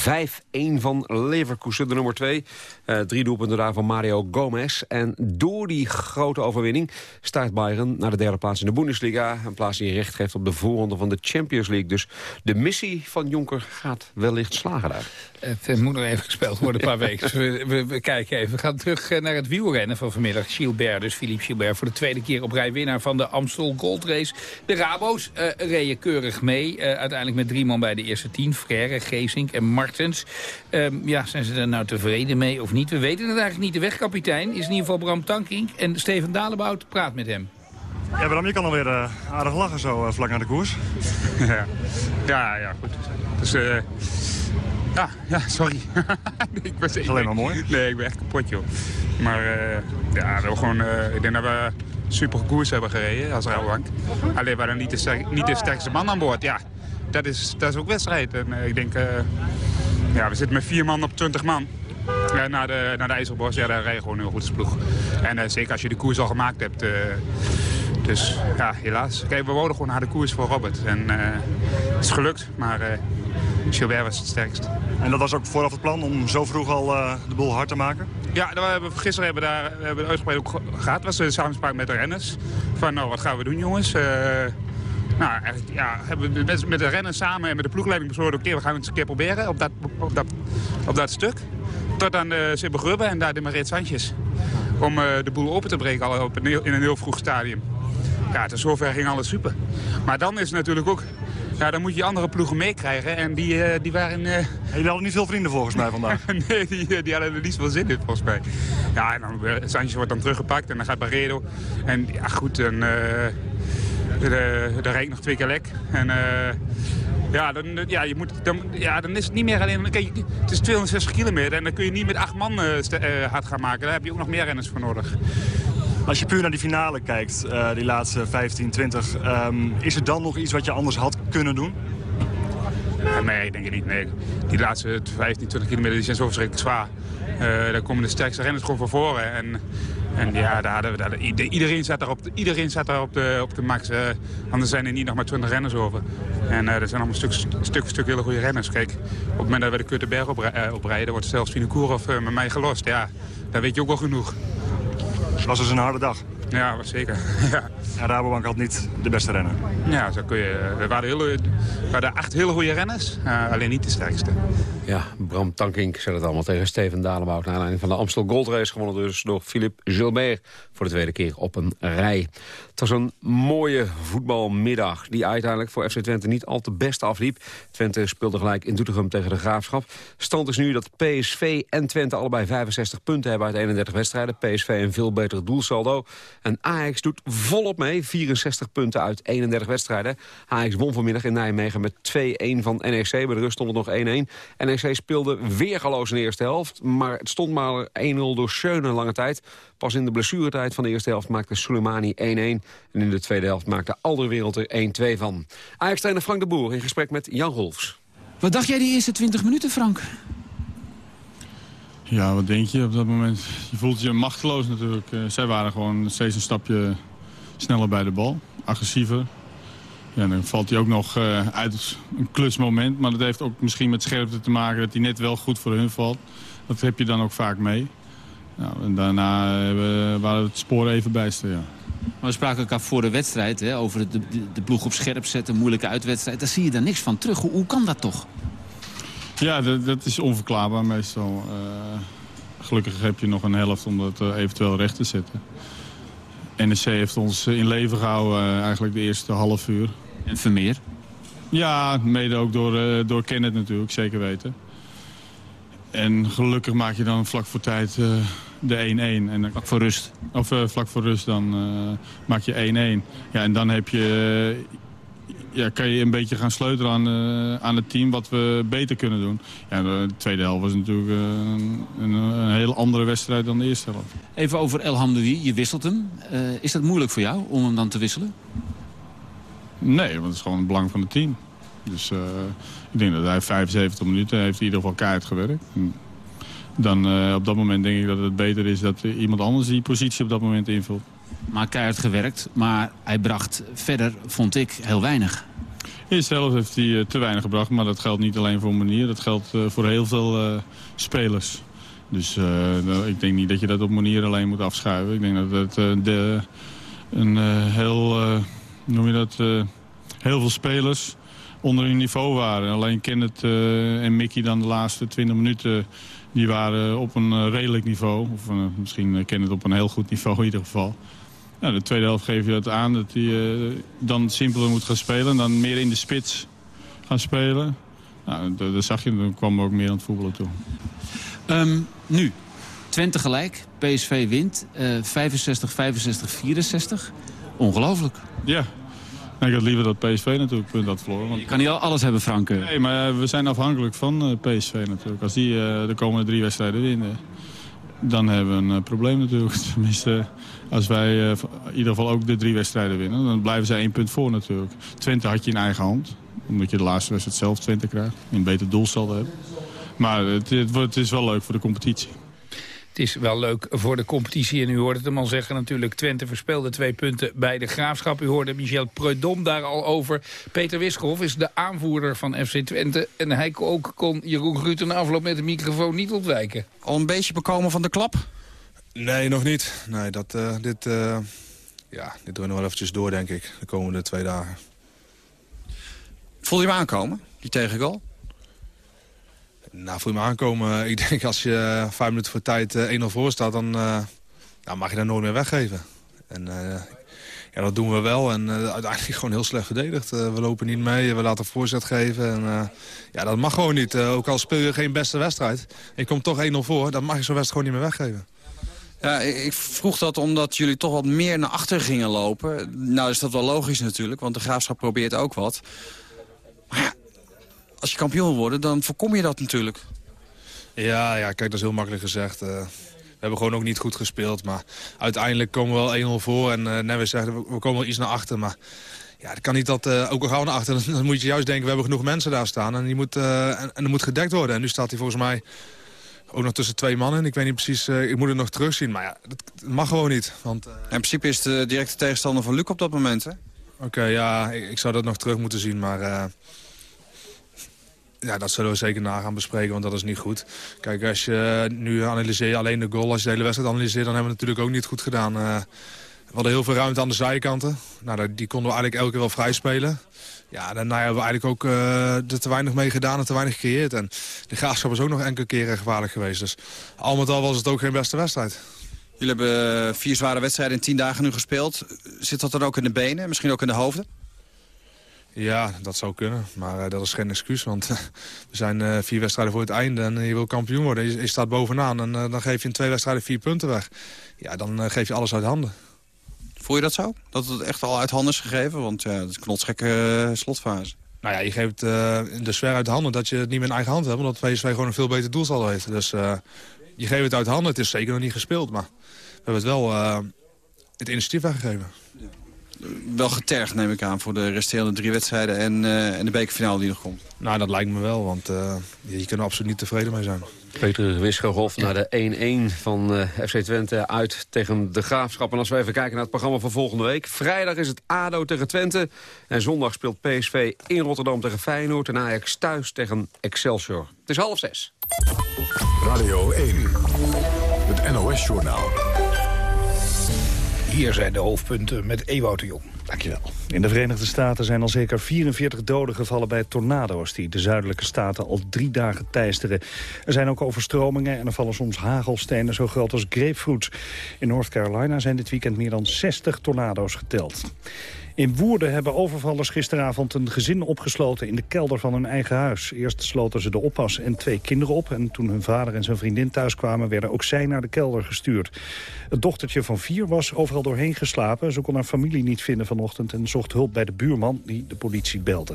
Speaker 6: van Leverkusen, de nummer 2. Uh, eh, drie doelpunten daar van Mario Gomez. En door die grote overwinning staat Bayern naar de derde plaats in de Bundesliga. Een plaats die recht geeft op de voorronde van de Champions League. Dus de missie van Jonker gaat wellicht slagen daar.
Speaker 8: Het moet nog even gespeeld worden, een paar (laughs) weken. We, we, we, kijken even. We gaan terug eh, naar het wielrennen van vanmiddag. Gilbert, dus Philippe Gilbert, voor de tweede keer op rij winnaar van de Amstel Gold Race. De Rabo's uh, reden keurig mee. Uh, uiteindelijk met drie man bij de eerste tien. Frère, Geesink en Martens. Um, ja, zijn ze er nou tevreden mee of niet? We weten het eigenlijk niet. De wegkapitein is in ieder geval Bram Tankink. En Steven Dalebout praat met hem.
Speaker 10: Ja, Bram, je kan alweer uh, aardig lachen zo vlak naar de koers. (laughs)
Speaker 16: ja. ja, ja, goed. Dus... Ja, ja, sorry. (laughs)
Speaker 10: ik ben, is alleen maar mooi.
Speaker 16: Nee, ik ben echt kapot, joh. Maar uh, ja, we gewoon, uh, ik denk dat we super koers hebben gereden als Rabobank. Alleen we hadden niet de, sterk, niet de sterkste man aan boord. Ja, dat is, dat is ook wedstrijd. En uh, ik denk, ja, we zitten met vier man op 20 man. Ja, naar, de, naar de IJsselbos, ja, daar rij je gewoon heel goed als ploeg. En zeker als je de koers al gemaakt hebt. dus ja, helaas. Kijk, we wouden gewoon naar de koers voor Robert. En het is gelukt, maar Gilbert was het sterkst.
Speaker 10: En dat was ook vooraf het plan om zo vroeg al uh, de boel hard te maken?
Speaker 16: Ja, we hebben, gisteren hebben we daar we hebben uitgebreid ook gehad. Dat was de samenspraak met de renners. Van nou, wat gaan we doen jongens? Uh, nou, eigenlijk, ja, hebben we met, met de renners samen en met de ploegleiding besloten... oké, we gaan het eens een keer proberen op dat, op dat, op dat stuk. Tot aan de Sibbe en daar de Marit Sanchez. Om uh, de boel open te breken al op een heel, in een heel vroeg stadium. Ja, tot zover ging alles super. Maar dan is het natuurlijk ook ja, dan moet je andere ploegen meekrijgen. En die, uh, die waren... Uh...
Speaker 10: Jullie hadden niet veel vrienden volgens mij vandaag. (laughs)
Speaker 16: nee, die, die hadden er niet zoveel zin in volgens mij. Ja, en dan, uh, Sanchez wordt dan teruggepakt en dan gaat Barredo. En ja, goed, dan, dan rijd ik nog twee keer lek. En ja, dan, ja, je moet, dan, ja, dan is het niet meer alleen... Kijk, het is 260 kilometer en dan kun je niet met acht man hard gaan maken. Daar heb je ook nog meer renners voor nodig.
Speaker 10: Als je puur naar die finale kijkt, uh, die laatste 15, 20... Um, is er dan nog iets wat je anders had kunnen doen?
Speaker 16: Nee, ik denk het niet. Nee. Die laatste 15, 20 kilometer die zijn zo verschrikkelijk zwaar. Uh, daar komen de sterkste renners gewoon van voren. En, en ja, daar hadden we, daar, iedereen zat daar op de, iedereen daar op de, op de max. Uh, anders zijn er niet nog maar 20 renners over. En er zijn allemaal stuk, stuk voor stuk hele goede renners. Kijk, op het moment dat we de Kuttenberg oprijden... wordt zelfs Vinokourov met mij gelost. Ja, daar weet je ook wel genoeg.
Speaker 10: Was dus een harde dag.
Speaker 16: Ja, zeker. (laughs) ja.
Speaker 10: En Rabobank had niet de beste renner.
Speaker 16: Ja, zo kun je. We waren, hele, we hadden acht hele goede renners, uh, alleen niet de sterkste.
Speaker 6: Ja, Bram Tankink zet het allemaal tegen Steven Dalenboud... naar aanleiding van de Amstel Gold Race, gewonnen dus door Philippe Gilbert... voor de tweede keer op een rij. Het was een mooie voetbalmiddag die uiteindelijk voor FC Twente niet al te best afliep. Twente speelde gelijk in Doetinchem tegen de Graafschap. Stand is nu dat PSV en Twente allebei 65 punten hebben uit 31 wedstrijden. PSV een veel beter doelsaldo. En Ajax doet volop mee, 64 punten uit 31 wedstrijden. Ajax won vanmiddag in Nijmegen met 2-1 van NEC. Bij de rust stond het nog 1-1. NEC speelde weergaloos in de eerste helft. Maar het stond maar 1-0 door Schöne lange tijd. Pas in de blessuretijd van de eerste helft maakte Soleimani 1-1. En in de tweede helft maakte Alderwereld er 1-2 van. Ajax-trainer Frank de Boer in gesprek met Jan Rolfs.
Speaker 17: Wat dacht jij die eerste 20 minuten, Frank?
Speaker 18: Ja, wat denk je op dat moment? Je voelt je machteloos natuurlijk. Uh, zij waren gewoon steeds een stapje sneller bij de bal. Agressiever. Ja, dan valt hij ook nog uh, uit een klusmoment. Maar dat heeft ook misschien met scherpte te maken dat hij net wel goed voor hun valt. Dat heb je dan ook vaak mee. Nou, en daarna uh, waren het sporen even bijster, ja.
Speaker 17: Maar we spraken elkaar voor de wedstrijd hè, over de, de, ploeg op scherp zetten, moeilijke uitwedstrijd. Daar zie je daar niks van terug. Hoe kan dat toch?
Speaker 18: Ja, dat, dat is onverklaarbaar meestal. Uh, gelukkig heb je nog een helft om dat uh, eventueel recht te zetten. NEC heeft ons in leven gehouden uh, eigenlijk de eerste half uur.
Speaker 17: En Vermeer?
Speaker 18: Ja, mede ook door, door Kenneth natuurlijk, zeker weten. En gelukkig maak je dan vlak voor tijd de 1-1. En
Speaker 17: vlak voor rust?
Speaker 18: Of vlak voor rust dan maak je 1-1. Ja, en dan heb je ja, kan je een beetje gaan sleutelen aan, uh, aan het team wat we beter kunnen doen. Ja, de tweede helft was natuurlijk uh, een, een, heel andere wedstrijd dan de eerste helft.
Speaker 17: Even over El Hamdoui, je wisselt hem. Uh, is dat moeilijk voor jou om hem dan te wisselen?
Speaker 18: Nee, want het is gewoon het belang van het team. Dus ik denk dat hij 75 minuten heeft in ieder geval keihard gewerkt. Dan op dat moment denk ik dat het beter is dat iemand anders die positie op dat moment invult
Speaker 17: maar keihard gewerkt. Maar hij bracht verder, vond ik, heel weinig.
Speaker 18: Zelf heeft hij uh, te weinig gebracht, maar dat geldt niet alleen voor Manier. Dat geldt uh, voor heel veel uh, spelers. Dus nou, ik denk niet dat je dat op Manier alleen moet afschuiven. Ik denk dat het de, een heel, noem je dat, heel veel spelers onder hun niveau waren. Alleen Kenneth en Mickey dan de laatste 20 minuten... die waren op een redelijk niveau. Of misschien Kenneth op een heel goed niveau in ieder geval. Nou, de tweede helft geef je dat aan dat hij uh, dan simpeler moet gaan spelen. En dan meer in de spits gaan spelen. Nou, dat, zag je, dan kwam ook meer aan het voetballen toe.
Speaker 17: Um, nu, Twente gelijk, PSV wint, uh, 65, 65, 64. Ongelooflijk.
Speaker 18: Ja, ik had liever dat PSV natuurlijk punt had verloren. Want...
Speaker 17: Je kan niet alles hebben, Frank.
Speaker 18: Nee, maar uh, we zijn afhankelijk van uh, PSV natuurlijk. Als die uh, de komende drie wedstrijden winnen, dan hebben we een probleem natuurlijk. (laughs) Tenminste, als wij uh, in ieder geval ook de drie wedstrijden winnen, dan blijven ze één punt voor natuurlijk. Twente had je in eigen hand, omdat je de laatste wedstrijd zelf Twente krijgt. Een beter doelsaldo hebt. Maar het, het, het is wel leuk voor de competitie.
Speaker 8: Het is wel leuk voor de competitie. En u hoorde het hem al zeggen natuurlijk. Twente verspeelde twee punten bij de Graafschap. U hoorde Michel Preudom daar al over. Peter Wiskelhoff is de aanvoerder van FC Twente. En hij ook kon Jeroen Gruut een afloop met de microfoon niet ontwijken.
Speaker 19: Al een beetje bekomen van de klap?
Speaker 20: Nee, nog niet. Nee, dat, uh, dit, uh, ja, dit doen we nog wel eventjes door, denk ik, de komende twee dagen.
Speaker 19: Voel je hem aankomen, die tegengoal?
Speaker 20: Nou, voel je me aankomen. (laughs) Ik denk als je vijf minuten voor tijd uh, 1-0 voor staat, dan nou, mag je dat nooit meer weggeven. En ja, dat doen we wel. En uiteindelijk (laughs) gewoon heel slecht verdedigd. we lopen niet mee, we laten voorzet geven. En, ja, dat mag gewoon niet. ook al speel je geen beste wedstrijd. Ik kom toch 1-0 voor, dan mag je zo'n wedstrijd gewoon niet meer weggeven.
Speaker 19: Ja, ik vroeg dat omdat jullie toch wat meer naar achter gingen lopen. Nou is dat wel logisch natuurlijk, want de Graafschap probeert ook wat. Maar ja, als je kampioen wil worden, dan voorkom je dat natuurlijk.
Speaker 20: Ja, ja kijk, dat is heel makkelijk gezegd. Uh, we hebben gewoon ook niet goed gespeeld. Maar uiteindelijk komen we wel 1-0 voor. En uh, net we zeggen, we komen wel iets naar achter. Maar ja, dat kan niet dat, uh, ook al gaan we naar achter, (laughs) dan moet je juist denken, we hebben genoeg mensen daar staan. En, die moet, en, en er moet gedekt worden. En nu staat hij volgens mij ook nog tussen twee mannen. Ik weet niet precies, uh, ik moet het nog terugzien. Maar ja, dat, mag gewoon niet. Want, uh...
Speaker 19: In principe is de directe tegenstander van Luc op dat moment, hè?
Speaker 20: Oké, okay, ja, ik, ik, zou dat nog terug moeten zien. Maar uh, ja, dat zullen we zeker na gaan bespreken, want dat is niet goed. Kijk, als je nu analyseert alleen de goal, als je de hele wedstrijd analyseert... dan hebben we het natuurlijk ook niet goed gedaan. we hadden heel veel ruimte aan de zijkanten. Nou, die konden we eigenlijk elke keer wel vrij spelen. Ja, daarna hebben we eigenlijk ook uh, er te weinig mee gedaan en te weinig gecreëerd. En de graafschap is ook nog enkele keren gevaarlijk geweest. Dus al met al was het ook geen beste wedstrijd.
Speaker 19: Jullie hebben eh, vier zware wedstrijden in tien dagen nu gespeeld. Zit dat dan ook in de benen, misschien ook in de hoofden?
Speaker 20: Ja, dat zou kunnen. Maar uh, dat is geen excuus. Want uh, (laughs) we zijn uh, vier wedstrijden voor het einde en je wil kampioen worden. Je, je staat bovenaan en dan geef je in twee wedstrijden vier punten weg. Ja, dan geef je alles uit handen.
Speaker 19: Voel je dat zo? Dat het echt al uit handen is gegeven? Want ja, dat is een knotsgekke slotfase.
Speaker 20: Nou ja, je geeft uh, de sfeer uit de handen dat je het niet meer in eigen hand hebt. Omdat PSV gewoon een veel beter doelsaldo heeft. Dus uh, je geeft het uit handen. Het is zeker nog niet gespeeld. Maar we hebben het wel uh, het initiatief weggegeven. Ja.
Speaker 19: Wel getergd neem ik aan voor de resterende drie wedstrijden en, en de bekerfinale die nog komt.
Speaker 20: Nou, dat lijkt me wel. Want je kunt er absoluut niet tevreden mee zijn.
Speaker 6: Peter Wisgerhof naar de 1-1 van uh, FC Twente uit tegen de Graafschap. En als we even kijken naar het programma van volgende week. Vrijdag is het ADO tegen Twente. En zondag speelt PSV in Rotterdam tegen Feyenoord. En Ajax thuis tegen Excelsior. Het is half zes.
Speaker 1: Radio 1, het NOS-journaal.
Speaker 2: Hier zijn de hoofdpunten met Ewout de Jong. In de Verenigde Staten zijn al zeker 44 doden gevallen bij tornado's... die de zuidelijke staten al drie dagen teisteren. Er zijn ook overstromingen en er vallen soms hagelstenen zo groot als grapefruits. In North Carolina zijn dit weekend meer dan 60 tornado's geteld. In Woerden hebben overvallers gisteravond een gezin opgesloten in de kelder van hun eigen huis. Eerst sloten ze de oppas en twee kinderen op. En toen hun vader en zijn vriendin thuis kwamen, werden ook zij naar de kelder gestuurd. Het dochtertje van vier was overal doorheen geslapen. Ze kon haar familie niet vinden vanochtend en zocht hulp bij de buurman die de politie belde.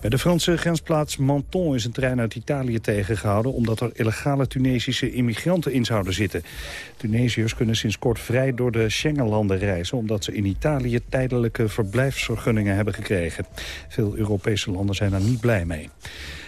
Speaker 2: Bij de Franse grensplaats Menton is een trein uit Italië tegengehouden... omdat er illegale Tunesische immigranten in zouden zitten. Tunesiërs kunnen sinds kort vrij door de Schengenlanden reizen... omdat ze in Italië tijdelijke verblijfsvergunningen hebben gekregen. Veel Europese landen zijn daar niet blij mee.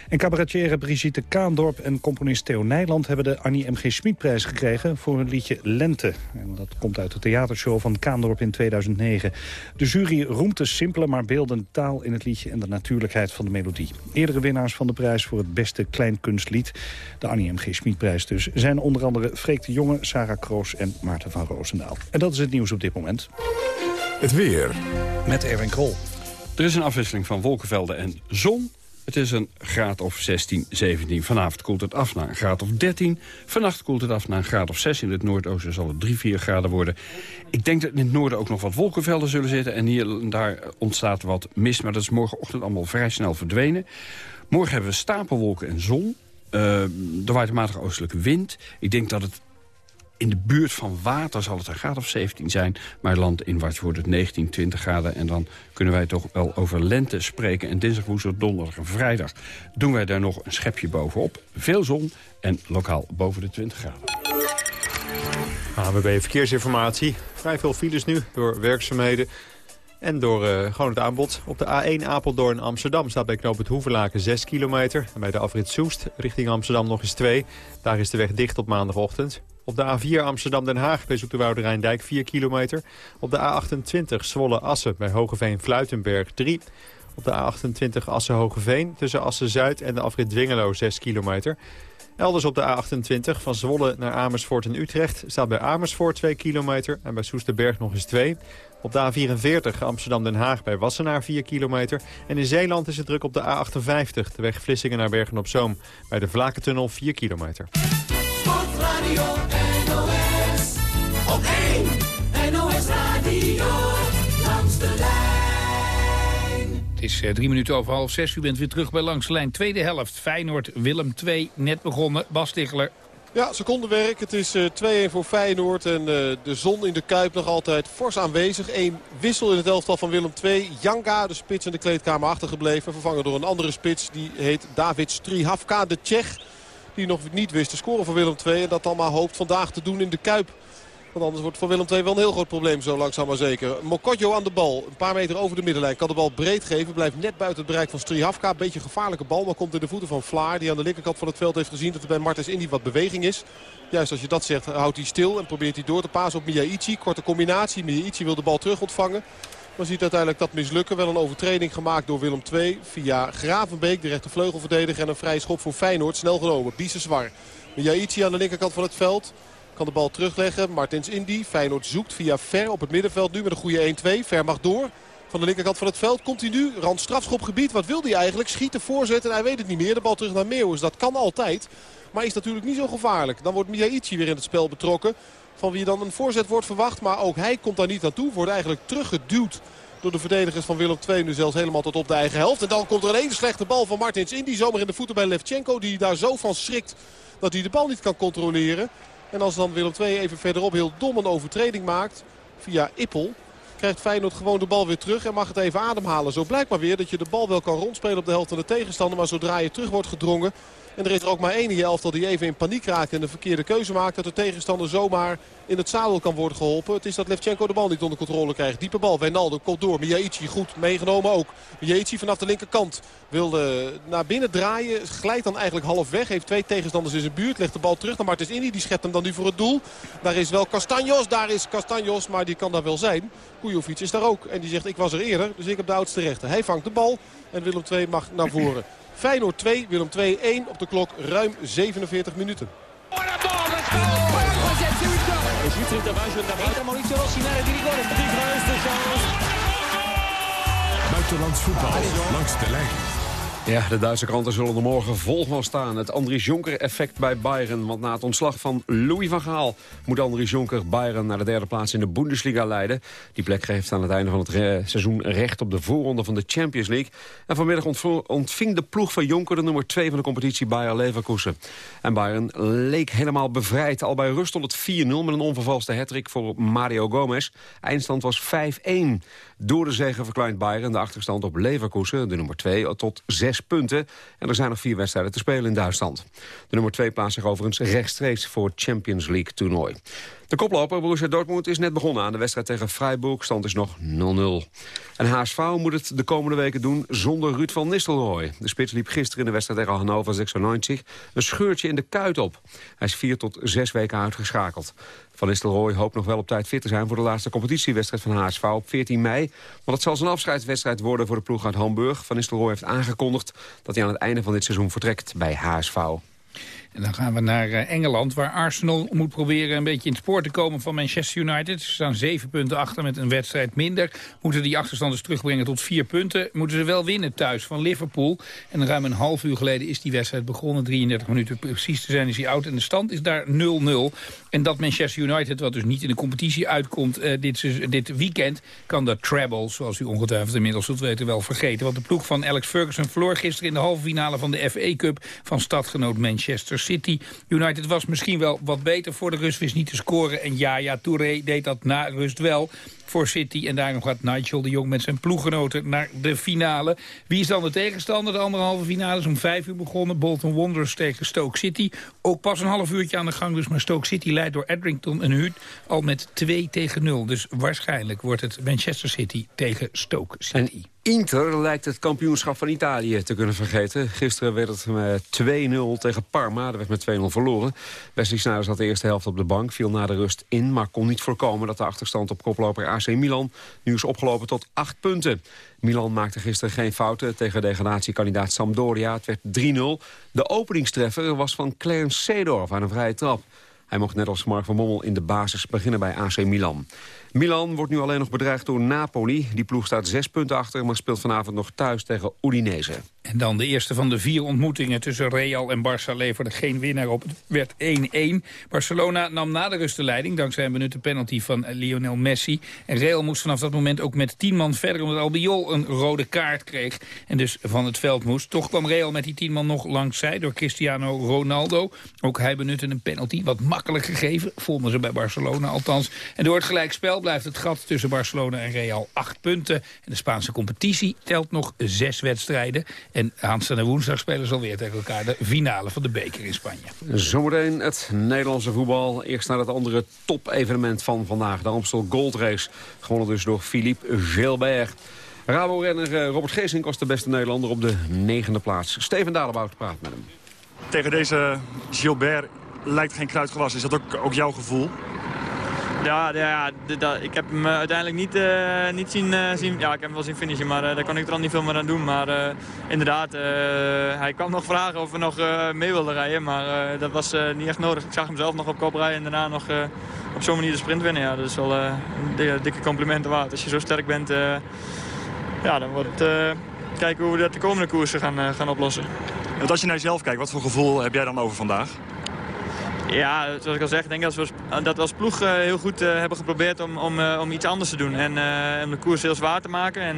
Speaker 2: En cabaretière Brigitte Kaandorp en componist Theo Nijland... hebben de Annie M.G. Schmidprijs gekregen voor hun liedje Lente. En dat komt uit de theatershow van Kaandorp in 2009. De jury roemt de simpele maar beeldende taal in het liedje... en de natuurlijkheid van de melodie. Eerdere winnaars van de prijs voor het beste kleinkunstlied... de Annie M.G. Schmidprijs dus... zijn onder andere Freek de Jonge, Sarah Kroos en Maarten van Roosendaal. En dat is het nieuws op dit moment.
Speaker 1: Het weer.
Speaker 2: Met Erwin Krol.
Speaker 6: Er is een afwisseling van wolkenvelden en zon... Het is een graad of 16, 17. Vanavond koelt het af naar een graad of 13. Vannacht koelt het af naar een graad of 6. In het noordoosten zal het 3, 4 graden worden. Ik denk dat in het noorden ook nog wat wolkenvelden zullen zitten. En hier en daar ontstaat wat mist. Maar dat is morgenochtend allemaal vrij snel verdwenen. Morgen hebben we stapelwolken en zon. Uh, er matige oostelijke wind. Ik denk dat het in de buurt van water zal het een graad of 17 zijn. Maar landinwaarts wordt het 19, 20 graden. En dan kunnen wij toch wel over lente spreken. En dinsdag, woensdag, donderdag en vrijdag doen wij daar nog een schepje bovenop. Veel zon en lokaal boven de 20 graden.
Speaker 3: AWB Verkeersinformatie. Vrij veel files nu door werkzaamheden. En door uh, gewoon het aanbod. Op de A1 Apeldoorn Amsterdam staat bij knoop het Hoevenlaken 6 kilometer. En bij de afrit Soest richting Amsterdam nog eens 2. Daar is de weg dicht op maandagochtend. Op de A4 Amsterdam-Den Haag bij Zoeterwoude Rijndijk 4 kilometer. Op de A28 Zwolle-Assen bij Hogeveen-Fluitenberg 3. Op de A28 Assen-Hogeveen tussen Assen-Zuid en de afrit Dwingelo 6 kilometer. Elders op de A28 van Zwolle naar Amersfoort en Utrecht staat bij Amersfoort 2 kilometer en bij Soesterberg nog eens 2. Op de A44 Amsterdam-Den Haag bij Wassenaar 4 kilometer. En in Zeeland is het druk op de A58, de weg Vlissingen naar Bergen-op-Zoom. Bij de Vlakentunnel 4 kilometer.
Speaker 21: Sportradio NOS. Op 1 NOS Radio. Langs de lijn.
Speaker 8: Het is uh, drie minuten over half zes. U bent weer terug bij Langs de Lijn. Tweede helft. Feyenoord, Willem 2. Net begonnen. Bas Tichler.
Speaker 7: Ja, secondenwerk. Het is uh, 2-1 voor Feyenoord. En uh, de zon in de Kuip nog altijd fors aanwezig. Eén wissel in het elftal van Willem II. Janga, de spits in de kleedkamer achtergebleven. Vervangen door een andere spits. Die heet David Strihavka, de Tsjech. Die nog niet wist te scoren voor Willem II. En dat allemaal hoopt vandaag te doen in de Kuip. Want anders wordt voor Willem II wel een heel groot probleem zo langzaam maar zeker. Mokotjo aan de bal. Een paar meter over de middenlijn. Kan de bal breed geven. Blijft net buiten het bereik van Strihavka. Beetje gevaarlijke bal. Maar komt in de voeten van Vlaar. Die aan de linkerkant van het veld heeft gezien dat er bij Martens Indy wat beweging is. Juist als je dat zegt houdt hij stil. En probeert hij door te pasen op Miyaichi. Korte combinatie. Miyaichi wil de bal terug ontvangen. Maar ziet uiteindelijk dat mislukken. Wel een overtreding gemaakt door Willem II. Via Gravenbeek, de rechtervleugelverdediger. En een vrije schop voor Feyenoord. Snel genomen. Bieser zwaar. Miyaichi aan de linkerkant van het veld. Kan de bal terugleggen. Martins Indy. Feyenoord zoekt via Ver op het middenveld. Nu met een goede 1-2. Ver mag door. Van de linkerkant van het veld komt hij nu. Rand strafschopgebied. Wat wil hij eigenlijk? Schieten, voorzetten. Hij weet het niet meer. De bal terug naar Meeuwis. Dat kan altijd. Maar is natuurlijk niet zo gevaarlijk. Dan wordt Miyaichi weer in het spel betrokken. Van wie dan een voorzet wordt verwacht. Maar ook hij komt daar niet aan toe. Wordt eigenlijk teruggeduwd door de verdedigers van Willem II. Nu zelfs helemaal tot op de eigen helft. En dan komt er een slechte bal van Martins Indy. Zomaar in de voeten bij Levchenko. Die daar zo van schrikt dat hij de bal niet kan controleren. En als dan Willem II even verderop heel dom een overtreding maakt. Via Ippel. krijgt Feyenoord gewoon de bal weer terug en mag het even ademhalen. Zo blijkt maar weer dat je de bal wel kan rondspelen op de helft van de tegenstander. Maar zodra je terug wordt gedrongen en er is er ook maar één in je elftal die even in paniek raakt en de verkeerde keuze maakt. Dat de tegenstander zomaar in het zadel kan worden geholpen. Het is dat Levchenko de bal niet onder controle krijgt. Diepe bal, Wijnaldum komt door. Mijaici goed meegenomen ook. Mijaici vanaf de linkerkant wilde naar binnen draaien. Glijdt dan eigenlijk half weg. Heeft twee tegenstanders in zijn buurt. Legt de bal terug naar Martens Indy. Die schept hem dan nu voor het doel. Daar is wel Castanjos. Daar is Castanjos. Maar die kan daar wel zijn. Kujovic is daar ook. En die zegt ik was er eerder. Dus ik heb de oudste rechten. Hij vangt de bal. En Willem II mag naar voren. Feyenoord 2, Willem 2 1 op de klok ruim 47 minuten.
Speaker 1: Buitenlands voetbal langs de lijn.
Speaker 6: Ja, de Duitse kranten zullen er morgen vol van staan. Het Andries Jonker-effect bij Bayern. Want na het ontslag van Louis van Gaal... moet Andries Jonker Bayern naar de derde plaats in de Bundesliga leiden. Die plek geeft aan het einde van het seizoen recht op de voorronde van de Champions League. En vanmiddag ontving de ploeg van Jonker de nummer 2 van de competitie Bayer Leverkusen. En Bayern leek helemaal bevrijd. Al bij rust stond het 4-0 met een onvervalste hattrick voor Mario Gomez. Eindstand was 5-1. Door de zegen verkleint Bayern de achterstand op Leverkusen, de nummer 2, tot 6 punten. En er zijn nog vier wedstrijden te spelen in Duitsland. De nummer 2 plaatst zich overigens rechtstreeks voor Champions League toernooi. De koploper Borussia Dortmund is net begonnen aan de wedstrijd tegen Freiburg. Stand is nog 0-0. En HSV moet het de komende weken doen zonder Ruud van Nistelrooy. De spits liep gisteren in de wedstrijd tegen Hannover 96 een scheurtje in de kuit op. Hij is vier tot zes weken uitgeschakeld. Van Nistelrooy hoopt nog wel op tijd fit te zijn voor de laatste competitiewedstrijd van HSV op 14 mei. Want het zal zijn afscheidswedstrijd worden voor de ploeg uit Hamburg. Van Nistelrooy heeft aangekondigd dat hij aan het einde van dit seizoen vertrekt bij HSV.
Speaker 8: En dan gaan we naar eh, Engeland, waar Arsenal moet proberen een beetje in het spoor te komen van Manchester United. Ze staan zeven punten achter met een wedstrijd minder. Moeten die achterstanders terugbrengen tot vier punten. Moeten ze wel winnen thuis van Liverpool. En ruim een half uur geleden is die wedstrijd begonnen. 33 minuten precies te zijn is hij oud. En de stand is daar 0-0. En dat Manchester United, wat dus niet in de competitie uitkomt uh, dit, dit weekend... kan dat treble, zoals u ongetwijfeld inmiddels zult weten, wel vergeten. Want de ploeg van Alex Ferguson verloor gisteren in de halve finale van de FA Cup... van stadgenoot Manchester City. United was misschien wel wat beter voor de rust, wist niet te scoren. En ja, ja, Touré deed dat na rust wel voor City. En daarom gaat Nigel de Jong met zijn ploeggenoten naar de finale. Wie is dan de tegenstander? De anderhalve finale is om vijf uur begonnen. Bolton Wanderers tegen Stoke City. Ook pas een half uurtje aan de gang. Dus maar Stoke City leidt door Edrington en Huut al met 2 tegen 0. Dus waarschijnlijk wordt het Manchester City tegen Stoke City.
Speaker 6: En Inter lijkt het kampioenschap van Italië te kunnen vergeten. Gisteren werd het met 2-0 tegen Parma. Er werd met 2-0 verloren. Wesley Sneijder zat de eerste helft op de bank. Viel na de rust in, maar kon niet voorkomen dat de achterstand op koploper AC Milan nu is opgelopen tot 8 punten. Milan maakte gisteren geen fouten tegen degradatiekandidaat Sampdoria. Het werd 3-0. De openingstreffer was van Clarence Seedorf aan een vrije trap. Hij mocht net als Mark van Bommel in de basis beginnen bij AC Milan. Milan wordt nu alleen nog bedreigd door Napoli. Die ploeg staat zes punten achter, maar speelt vanavond nog thuis tegen Udinese.
Speaker 8: En dan de eerste van de vier ontmoetingen tussen Real en Barça leverde geen winnaar op. Het werd 1-1. Barcelona nam na de rust de leiding dankzij een benutte penalty van Lionel Messi. En Real moest vanaf dat moment ook met tien man verder omdat Albiol een rode kaart kreeg. En dus van het veld moest. Toch kwam Real met die tien man nog langs zij door Cristiano Ronaldo. Ook hij benutte een penalty, wat makkelijk gegeven. Vonden ze bij Barcelona althans. En door het gelijkspel blijft het gat tussen Barcelona en Real acht punten. En de Spaanse competitie telt nog zes wedstrijden. En aanstaande woensdag spelen ze alweer tegen elkaar de finale van de beker in Spanje.
Speaker 6: Zometeen het Nederlandse voetbal. Eerst naar het andere top-evenement van vandaag. De Amstel Gold Race. Gewonnen dus door Philippe Gilbert. Rabo-renner eh, Robert Geesink was de beste Nederlander op de negende plaats. Steven Dalebout praat met hem.
Speaker 10: Tegen deze Gilbert lijkt geen kruid gewassen. Is dat ook, ook jouw gevoel?
Speaker 22: Ja, ja ik heb hem eh, uiteindelijk niet, uh, niet zien, uh, zien... Ja, ik heb hem wel zien finishen, maar daar kon ik er al niet veel meer aan doen. Maar inderdaad, hij kwam nog vragen of we nog mee wilden rijden. Maar dat was niet echt nodig. Ik zag hem zelf nog op kop rijden en daarna nog op zo'n manier de sprint winnen. Ja, dat is wel een dikke complimenten waard. Als je zo sterk bent, ja, dan wordt kijken hoe we dat de komende koersen gaan, gaan oplossen.
Speaker 10: Want als je naar jezelf kijkt, wat voor gevoel heb jij dan over vandaag?
Speaker 22: Ja, zoals ik al zeg, ik dat we, dat we als ploeg uh, heel goed uh, hebben geprobeerd om, om, uh, om iets anders te doen. En om de koers heel zwaar te maken. En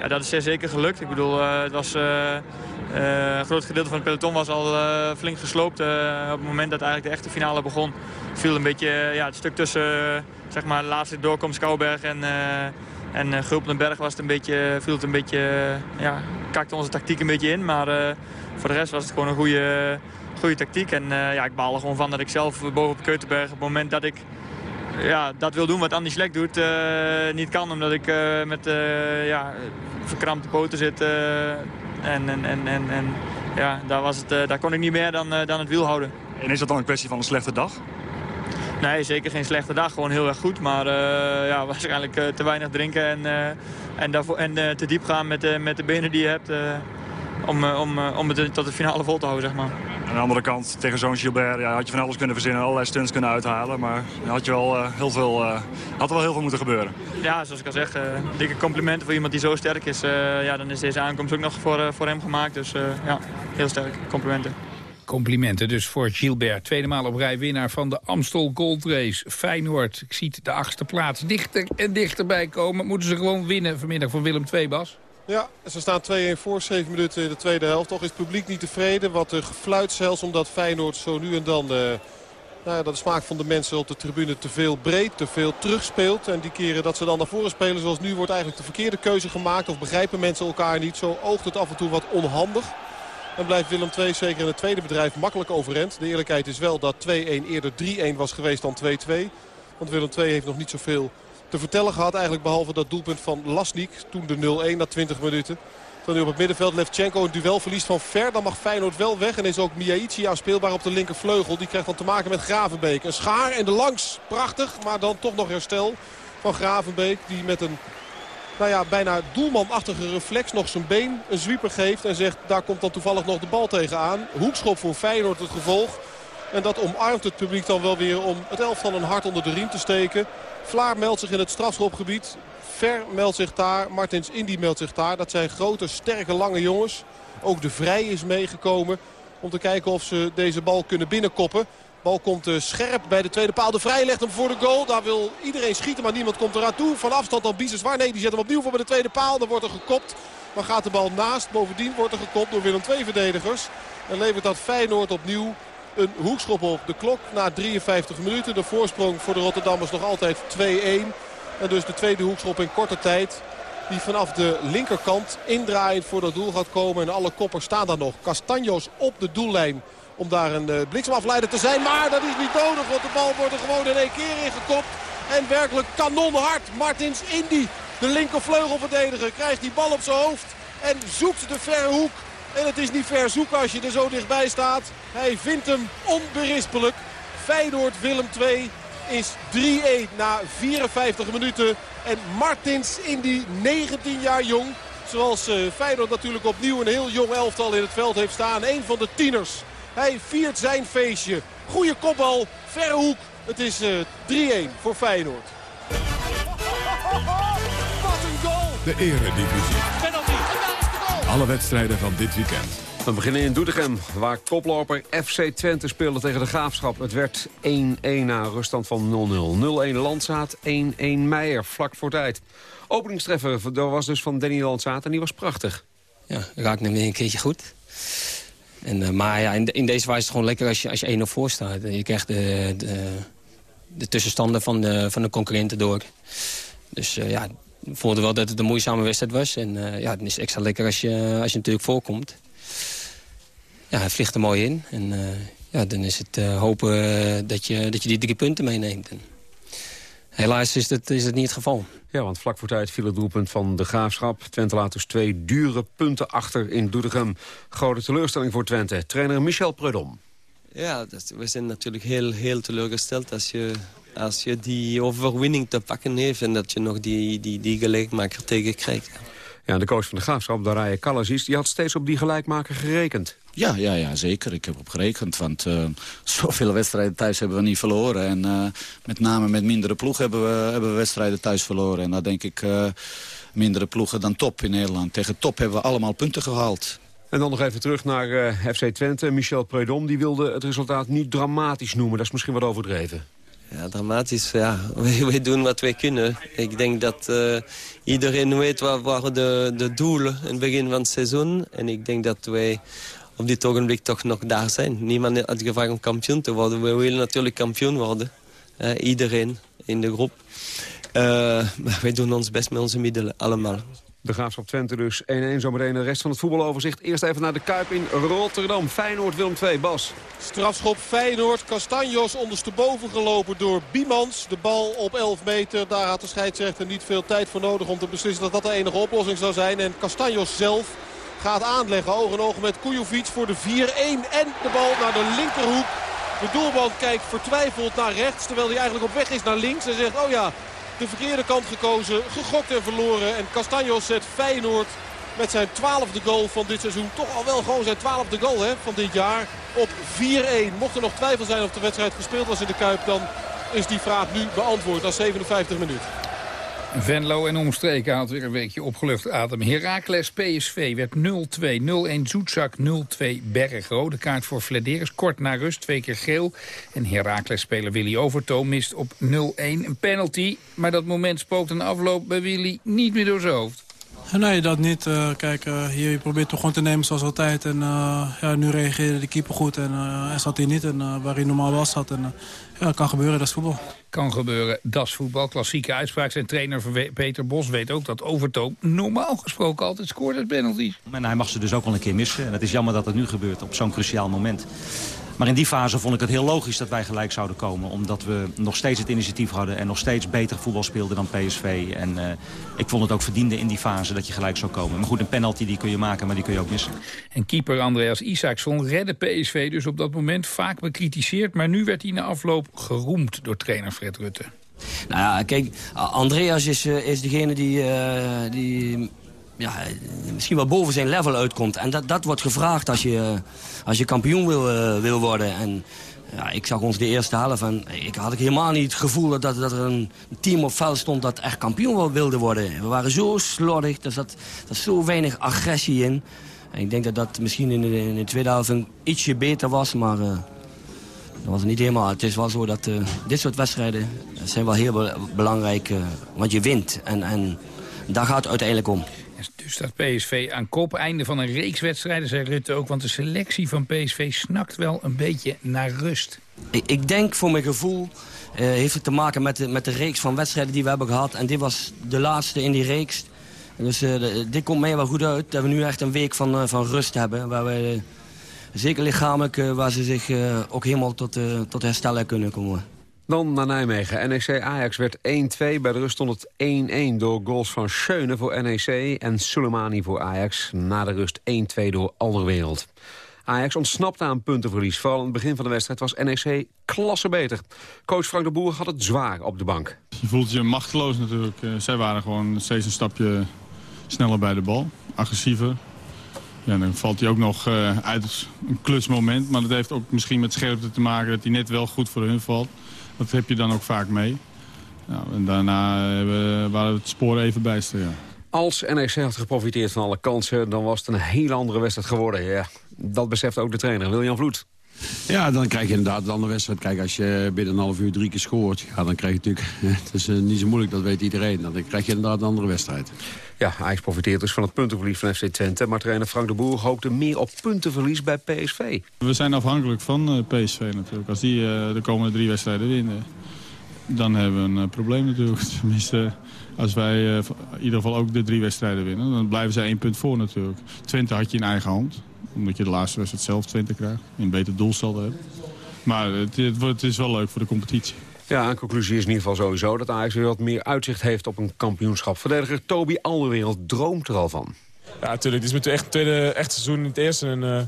Speaker 22: ja, dat is zeer zeker gelukt. Ik bedoel, het was een groot gedeelte van het peloton was al flink gesloopt. op het moment dat eigenlijk de echte finale begon viel een beetje ja, het stuk tussen zeg maar, de laatste doorkomst Kouwberg en, en Gulpenberg was het een beetje, viel het een beetje, ja, kakte onze tactiek een beetje in. Maar voor de rest was het gewoon een goede, goede tactiek. En ja, ik baal er gewoon van dat ik zelf boven op Keutenberg op het moment dat ik ja, dat wil doen wat Andy Schlek doet, uh, niet kan. Omdat ik uh, met ja, verkrampte poten zit. en, en, en, en, en ja, daar, was het, daar kon ik niet meer dan, dan het wiel houden.
Speaker 10: En is dat dan een kwestie van een slechte dag?
Speaker 22: Nee, zeker geen slechte dag. Gewoon heel erg goed. Maar ja, (laughs) waarschijnlijk te weinig drinken en, en, daarvoor, en te diep gaan met, met de benen die je hebt. Om, om, om het tot de finale vol te houden, zeg maar.
Speaker 10: Aan de andere kant, tegen zo'n Gilbert ja, had je van alles kunnen verzinnen. Allerlei stunts kunnen uithalen. Maar had, je wel, uh, heel veel, uh, had er wel heel veel moeten gebeuren.
Speaker 22: Ja, zoals ik al zeg, uh, dikke complimenten voor iemand die zo sterk is. ja, dan is deze aankomst ook nog voor, voor hem gemaakt. Dus ja, heel sterk. Complimenten.
Speaker 8: Complimenten dus voor Gilbert. Tweede maal op rij winnaar van de Amstel Gold Race. Feyenoord ik zie de achtste plaats dichter en dichterbij komen. Moeten ze gewoon winnen vanmiddag van Willem II, Bas?
Speaker 7: Ja, ze staan 2-1 voor, 7 minuten in de tweede helft. Toch is het publiek niet tevreden. Wat gefluit zelfs omdat Feyenoord zo nu en dan... Uh, nou dat de smaak van de mensen op de tribune te veel breed, te veel terugspeelt. En die keren dat ze dan naar voren spelen zoals nu wordt eigenlijk de verkeerde keuze gemaakt. Of begrijpen mensen elkaar niet. Zo oogt het af en toe wat onhandig. En blijft Willem II zeker in het tweede bedrijf makkelijk overend. De eerlijkheid is wel dat 2-1 eerder 3-1 was geweest dan 2-2. Want Willem II heeft nog niet zoveel te vertellen gehad. Eigenlijk behalve dat doelpunt van Lasnik. Toen de 0-1 na 20 minuten. Dan nu op het middenveld Levchenko een duel verliest van ver. Dan mag Feyenoord wel weg. En is ook Miaichi speelbaar op de linkervleugel. Die krijgt dan te maken met Gravenbeek. Een schaar en de langs. Prachtig. Maar dan toch nog herstel van Gravenbeek. Die met een nou ja, bijna doelmanachtige reflex nog zijn been een zwieper geeft. En zegt daar komt dan toevallig nog de bal tegenaan. Hoekschop voor Feyenoord het gevolg. En dat omarmt het publiek dan wel weer om het elftal een hart onder de riem te steken. Vlaar meldt zich in het strafschopgebied. Ver meldt zich daar. Martins Indy meldt zich daar. Dat zijn grote, sterke, lange jongens. Ook de Vrij is meegekomen om te kijken of ze deze bal kunnen binnenkoppen. Bal komt uh, scherp bij de tweede paal. De Vrij legt hem voor de goal. Daar wil iedereen schieten, maar niemand komt eraan toe. Van afstand dan Bizes Nee, die zet hem opnieuw voor bij de tweede paal. Dan wordt er gekopt. Maar gaat de bal naast. Bovendien wordt er gekopt door Willem II verdedigers. En levert dat Feyenoord opnieuw een hoekschop op de klok na 53 minuten. De voorsprong voor de Rotterdammers nog altijd 2-1. En dus de tweede hoekschop in korte tijd. Die vanaf de linkerkant indraaiend voor dat doel gaat komen. En alle koppers staan daar nog. Castanjos op de doellijn om daar een uh, bliksemafleider te zijn. Maar dat is niet nodig, want de bal wordt er gewoon in één keer ingekopt. En werkelijk kanonhard. Martins Indy, de linkervleugelverdediger, krijgt die bal op zijn hoofd. En zoekt de verre hoek. En het is niet ver zoeken als je er zo dichtbij staat. Hij vindt hem onberispelijk. Feyenoord Willem 2 is 3-1 na 54 minuten. En Martins in die 19 jaar jong. Zoals uh, Feyenoord natuurlijk opnieuw een heel jong elftal in het veld heeft staan. Een van de tieners. Hij viert zijn feestje. Goede kopbal, verre hoek. Het is uh, eh, 3-1 voor Feyenoord.
Speaker 1: Wat een goal! De eredivisie. Alle wedstrijden van dit weekend.
Speaker 6: We beginnen in Doetinchem, waar koploper FC Twente speelde tegen de Graafschap. Het werd 1-1 na een ruststand van 0-0. 0-1 Landzaat, 1-1 Meijer, vlak voor tijd. Openingstreffer dat was dus van Danny Landzaat en die was prachtig.
Speaker 15: Ja, raakt hem weer een keertje goed. En, uh, maar ja, in, in, deze wijze is het gewoon lekker als je, als je 1-0 voor staat. Je krijgt de, de, de tussenstanden van de, van de concurrenten door. Dus uh, ja, voelde wel dat het een moeizame wedstrijd was. En uh, ja, het is extra lekker als je, als je natuurlijk voorkomt. Ja, hij vliegt er mooi in. En uh, ja, dan is het uh, hopen dat, je, dat je die drie punten meeneemt. En helaas is dat, is dat niet het geval.
Speaker 6: Ja, want vlak voor tijd viel het doelpunt van de Graafschap. Twente laat dus twee dure punten achter in Doetinchem. Grote teleurstelling voor Twente. Trainer Michel Prudom.
Speaker 23: Ja, dat, we zijn natuurlijk heel, heel teleurgesteld als je als je die overwinning te pakken heeft... en dat je nog die, die, die gelijkmaker tegenkrijgt.
Speaker 6: Ja, de coach van de Graafschap, Daraya Kalazis, die had steeds op die gelijkmaker gerekend.
Speaker 24: Ja, ja, ja, zeker. Ik heb op gerekend. Want uh, zoveel wedstrijden thuis hebben we niet verloren. En uh, met name met mindere ploegen hebben we, hebben we wedstrijden thuis verloren. En daar denk ik uh, mindere ploegen dan top in Nederland. Tegen top hebben we allemaal punten gehaald.
Speaker 6: En dan nog even terug naar FC Twente. Michel Predom die wilde het resultaat niet dramatisch noemen. Dat is misschien wat overdreven.
Speaker 23: Ja, dramatisch. Ja. (laughs) Wij, wij doen wat wij kunnen. Ik denk dat uh, iedereen weet wat de, de doelen in het begin van het seizoen. En ik denk dat wij op dit ogenblik toch nog daar zijn. Niemand had gevraagd om kampioen te worden. We willen natuurlijk kampioen worden. Iedereen in de groep. Maar (laughs) wij doen ons best met onze middelen, allemaal.
Speaker 6: De Graafschap Twente dus 1-1. Zometeen de rest van het voetbaloverzicht. Eerst even naar de Kuip in Rotterdam. Feyenoord Willem 2. Bas.
Speaker 7: Strafschop Feyenoord. Castanjos ondersteboven gelopen door Biemans. De bal op 11 meter. Daar had de scheidsrechter niet veel tijd voor nodig om te beslissen dat dat de enige oplossing zou zijn. En Castanjos zelf gaat aanleggen. Oog en oog met Kujovic voor de 4-1. En de bal naar de linkerhoek. De doelman kijkt vertwijfeld naar rechts. Terwijl hij eigenlijk op weg is naar links. En zegt, oh ja, de verkeerde kant gekozen. Gegokt en verloren. En Castanjos zet Feyenoord met zijn twaalfde goal van dit seizoen. Toch al wel gewoon zijn twaalfde goal hè, van dit jaar. Op 4-1. Mocht er nog twijfel zijn of de wedstrijd gespeeld was in de Kuip. Dan is die vraag nu beantwoord na 57 minuten.
Speaker 8: Venlo en omstreken had weer een weekje opgelucht adem. Heracles PSV werd 0-2. 0-1 Zoetzak, 0-2 Berg. Rode kaart voor Flederis, kort na rust, twee keer geel. En Heracles-speler Willy Overtoom mist op 0-1 een penalty. Maar dat moment spookt een afloop bij Willy niet meer door zijn hoofd.
Speaker 25: Nee, dat niet. Uh, kijk, uh, hier, probeert toch gewoon te nemen zoals altijd. En uh, ja, nu reageerde de keeper goed en hij zat hier niet. En waar hij normaal was zat. En ja, kan gebeuren, dat is voetbal.
Speaker 8: Kan gebeuren, dat is voetbal. Klassieke uitspraak. Zijn trainer Peter Bos weet ook dat Overtoom normaal gesproken altijd scoort uit penalties.
Speaker 26: En hij mag ze dus ook wel een keer missen. En het is jammer dat het nu gebeurt op zo'n cruciaal moment. Maar in die fase vond ik het heel logisch dat wij gelijk zouden komen. Omdat we nog steeds het initiatief hadden en nog steeds beter voetbal speelden dan PSV. En uh, ik vond het ook verdiende in die fase dat je gelijk zou komen. Maar goed, een penalty die kun je maken, maar die kun je ook missen.
Speaker 8: En keeper Andreas Isaacson redde PSV dus op dat moment vaak bekritiseerd. Maar nu werd hij na afloop geroemd door trainer Fred Rutte.
Speaker 15: Nou ja, kijk, Andreas is, uh, is degene die, uh, die ja, misschien wel boven zijn level uitkomt. En dat, dat wordt gevraagd als je, als je kampioen wil, uh, wil worden. En ja, ik zag ons de eerste helft en ik had ik helemaal niet het gevoel dat, dat er een team op veld stond dat echt kampioen wilde worden. We waren zo slordig, er zat, zo weinig agressie in. En ik denk dat dat misschien in de, in de tweede helft een ietsje beter was, maar dat was niet helemaal. Het is wel zo dat dit soort wedstrijden zijn wel heel be belangrijk, want je wint. En, en daar gaat het uiteindelijk om.
Speaker 8: Dus dat PSV aan kop. Einde van een reeks wedstrijden, zei Rutte ook. Want de selectie van PSV snakt wel een beetje naar rust.
Speaker 15: Ik, denk voor mijn gevoel... Uh, heeft het te maken met de, met de reeks van wedstrijden die we hebben gehad. En dit was de laatste in die reeks. Dus de, dit komt mij wel goed uit. Dat we nu echt een week van, uh, van rust hebben. Waar we, zeker lichamelijk, waar ze zich ook helemaal tot, tot herstellen kunnen komen.
Speaker 6: Dan naar Nijmegen. NEC Ajax werd 1-2. Bij de rust stond het 1-1 door goals van Schöne voor NEC... en Soleimani voor Ajax. Na de rust 1-2 door Alderwereld. Ajax ontsnapte aan puntenverlies. Vooral in het begin van de wedstrijd was NEC klasse beter. Coach Frank de Boer had het zwaar op de bank.
Speaker 18: Je voelt je machteloos natuurlijk. Uh, zij waren gewoon steeds een stapje sneller bij de bal. Agressiever. Ja, dan valt hij ook nog uh, uit een klutsmoment. Maar dat heeft ook misschien met scherpte te maken dat hij net wel goed voor hun valt. Dat heb je dan ook vaak mee. Nou, en daarna waren we het spoor even bijster.
Speaker 6: Als NEC had geprofiteerd van alle kansen, dan was het een heel andere wedstrijd geworden. Ja, dat beseft ook de trainer, William Vloed.
Speaker 27: Ja, dan krijg je inderdaad een andere wedstrijd. Kijk, als je binnen een half uur drie keer scoort... Ja, dan krijg je natuurlijk... (laughs) Het is niet zo moeilijk, dat weet iedereen. Dan krijg je inderdaad een andere wedstrijd.
Speaker 6: Ja, Ajax profiteert dus van het puntenverlies van FC Twente. Maar trainer Frank de Boer hoopte meer op puntenverlies bij PSV.
Speaker 18: We zijn afhankelijk van PSV natuurlijk. Als die de komende drie wedstrijden winnen dan hebben we een uh, probleem natuurlijk. (laughs) Tenminste, als wij uh, in ieder geval ook de drie wedstrijden winnen... dan blijven ze één punt voor natuurlijk. Twente had je in eigen hand. Omdat je de laatste wedstrijd zelf Twente krijgt. een beter doelstel hebt. Maar het, het, het, is wel leuk voor de competitie.
Speaker 6: Ja, een conclusie is in ieder geval sowieso dat Ajax weer wat meer uitzicht heeft op een kampioenschap. Verdediger Toby Alderwereld droomt er al van.
Speaker 28: Ja, natuurlijk. Het is mijn echt, tweede echt seizoen in het eerste. En, uh,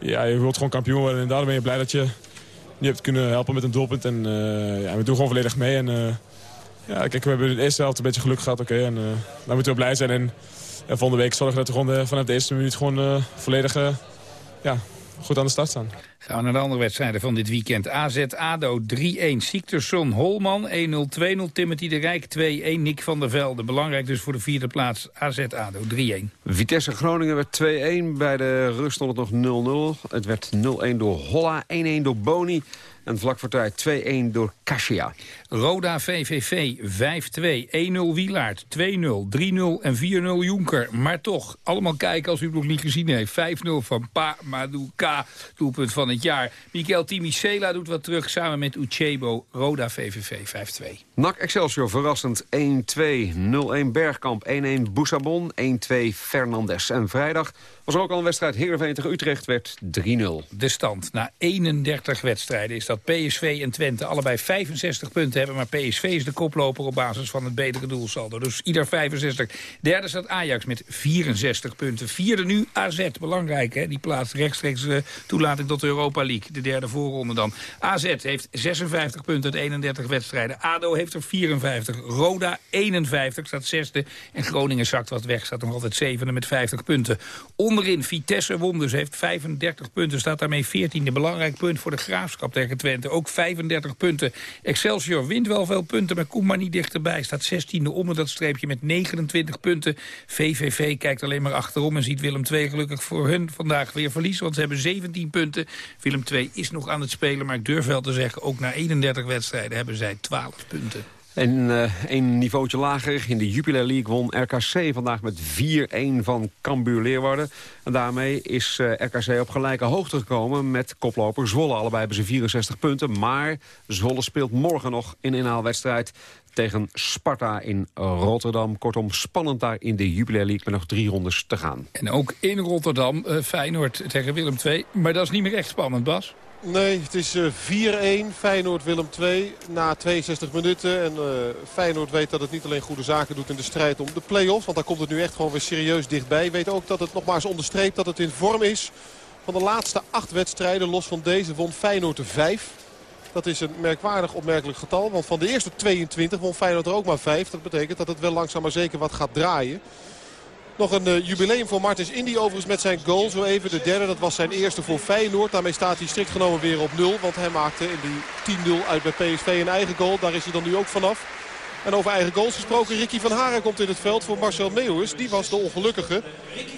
Speaker 28: ja, je wilt gewoon kampioen worden en daarom ben je blij dat je je hebt kunnen helpen met een doelpunt. En uh, ja, we doen gewoon volledig mee. En, uh, ja, kijk, we hebben de eerste helft een beetje geluk gehad. Oké, en uh, daar moeten we blij zijn. En, en volgende week zorgen dat we gewoon vanaf de eerste minuut gewoon volledig ja, goed aan de start staan.
Speaker 8: Gaan we naar de andere wedstrijden van dit weekend. AZ-ADO 3-1. Siekterson Holman 1-0, 2-0. Timothy de Rijk 2-1. Nick van der Velde. Belangrijk dus voor de vierde plaats. AZ-ADO 3-1.
Speaker 6: Vitesse Groningen werd 2-1. Bij de rust stond het nog 0-0. Het werd 0-1 door Holla, 1-1 door Boni. En vlak voor tijd 2-1 door Kasia.
Speaker 8: Roda VVV 5-2, 1-0 Wielaert, 2-0, 3-0 en 4-0 Jonker. Maar toch, allemaal kijken als u het nog niet gezien heeft. 5-0 van Pa Maduka, doelpunt van het jaar. Miguel Timicela doet wat terug samen met Uchebo. Roda VVV 5-2.
Speaker 6: NAC Excelsior verrassend 1-2, 0-1 Bergkamp, 1-1 Boussabon, 1-2 Fernandes. En vrijdag was ook al een wedstrijd Heerenveen tegen Utrecht, werd 3-0.
Speaker 8: De stand na 31 wedstrijden is dat PSV en Twente allebei 65 punten hebben. Maar PSV is de koploper op basis van het betere doelsaldo. Dus ieder 65. Derde staat Ajax met 64 punten. Vierde nu AZ. Belangrijk hè, die plaats rechtstreeks uh, toelating tot de Europa League. De derde voorronde dan. AZ heeft 56 punten uit 31 wedstrijden. ADO heeft er 54. Roda 51 staat zesde. En Groningen zakt wat weg. Staat nog altijd zevende met 50 punten. Vitesse Wonders heeft 35 punten. Staat daarmee 14e. Belangrijk punt voor de Graafschap tegen Twente. Ook 35 punten. Excelsior wint wel veel punten, maar komt maar niet dichterbij. Staat 16e onder dat streepje met 29 punten. VVV kijkt alleen maar achterom en ziet Willem II gelukkig voor hun vandaag weer verliezen. Want ze hebben 17 punten. Willem II is nog aan het spelen, maar ik durf wel te zeggen... ook na 31 wedstrijden hebben zij 12 punten.
Speaker 6: En uh, een niveautje lager in de Jupiler League won RKC vandaag met 4-1 van Cambuur Leeuwarden. En daarmee is uh, RKC op gelijke hoogte gekomen met koploper Zwolle. Allebei hebben ze 64 punten, maar Zwolle speelt morgen nog in inhaalwedstrijd tegen Sparta in Rotterdam. Kortom, spannend daar in de Jupiler League met nog drie rondes te gaan.
Speaker 8: En ook in Rotterdam uh, Feyenoord tegen Willem II. Maar dat is niet meer echt spannend, Bas.
Speaker 7: Nee, het is uh, 4-1 Feyenoord-Willem 2 na 62 minuten. En uh, Feyenoord weet dat het niet alleen goede zaken doet in de strijd om de play-offs. Want daar komt het nu echt gewoon weer serieus dichtbij. Weet ook dat het nogmaals onderstreept dat het in vorm is. Van de laatste acht wedstrijden, los van deze, won Feyenoord er 5. Dat is een merkwaardig opmerkelijk getal. Want van de eerste 22 won Feyenoord er ook maar 5. Dat betekent dat het wel langzaam maar zeker wat gaat draaien. Nog een uh, jubileum voor Martins Indy overigens met zijn goal. Zo even de derde, dat was zijn eerste voor Feyenoord. Daarmee staat hij strikt genomen weer op nul. Want hij maakte in die 10-0 uit bij PSV een eigen goal. Daar is hij dan nu ook vanaf. En over eigen goals gesproken, Ricky van Haren komt in het veld voor Marcel Meeuwis. Die was de ongelukkige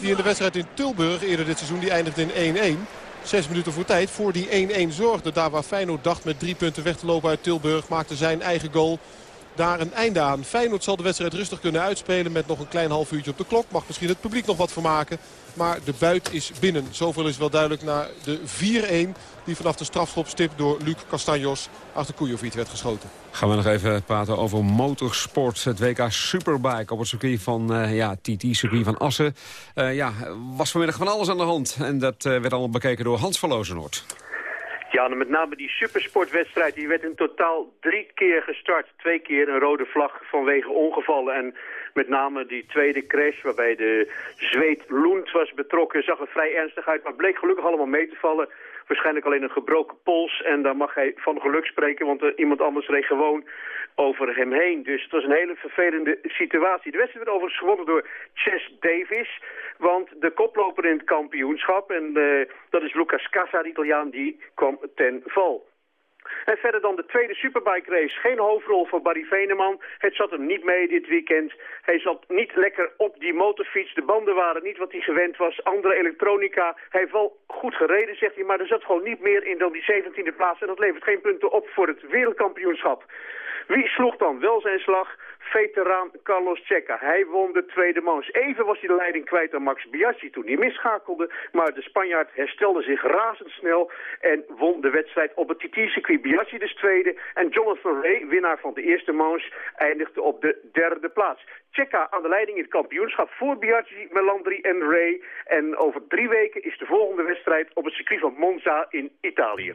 Speaker 7: die in de wedstrijd in Tilburg eerder dit seizoen die eindigde in 1-1. Zes minuten voor tijd voor die 1-1 zorgde. Daar waar Feyenoord dacht met drie punten weg te lopen uit Tilburg maakte zijn eigen goal daar een einde aan. Feyenoord zal de wedstrijd rustig kunnen uitspelen met nog een klein half uurtje op de klok. Mag misschien het publiek nog wat vermaken. Maar de buit is binnen. Zoveel is wel duidelijk na de 4-1 die vanaf de strafschopstip door Luc Castanjos achter Kujovic werd geschoten.
Speaker 6: Gaan we nog even praten over motorsport. Het WK Superbike op het circuit van uh, ja, TT, circuit van Assen. Uh, ja, was vanmiddag van alles aan de hand. En dat uh, werd allemaal bekeken door Hans van Lozenoord.
Speaker 29: Ja, met name die supersportwedstrijd, die werd in totaal drie keer gestart. Twee keer een rode vlag vanwege ongevallen. En met name die tweede crash, waarbij de zweet Loent was betrokken, zag er vrij ernstig uit. Maar bleek gelukkig allemaal mee te vallen. Waarschijnlijk alleen een gebroken pols. En daar mag hij van geluk spreken, want uh, iemand anders reed gewoon over hem heen. Dus het was een hele vervelende situatie. De wedstrijd werd overigens gewonnen door Chess Davis. Want de koploper in het kampioenschap, en uh, dat is Lucas Casa, de Italiaan, die kwam ten val. En verder dan de tweede Superbike race. Geen hoofdrol voor Barry Veneman. Het zat hem niet mee dit weekend. Hij zat niet lekker op die motorfiets. De banden waren niet wat hij gewend was. Andere elektronica. Hij heeft wel goed gereden, zegt hij. Maar er zat gewoon niet meer in dan die 17e plaats. En dat levert geen punten op voor het wereldkampioenschap. Wie sloeg dan wel zijn slag? Veteraan Carlos Checa. Hij won de tweede mans. Even was hij de leiding kwijt aan Max Biaggi toen hij misschakelde. Maar de Spanjaard herstelde zich razendsnel en won de wedstrijd op het TT-circuit. Biaggi dus tweede en Jonathan Ray, winnaar van de eerste mans, eindigde op de derde plaats. Checa aan de leiding in het kampioenschap voor Biaggi, Melandri en Ray. En over drie weken is de volgende wedstrijd op het circuit van Monza in Italië.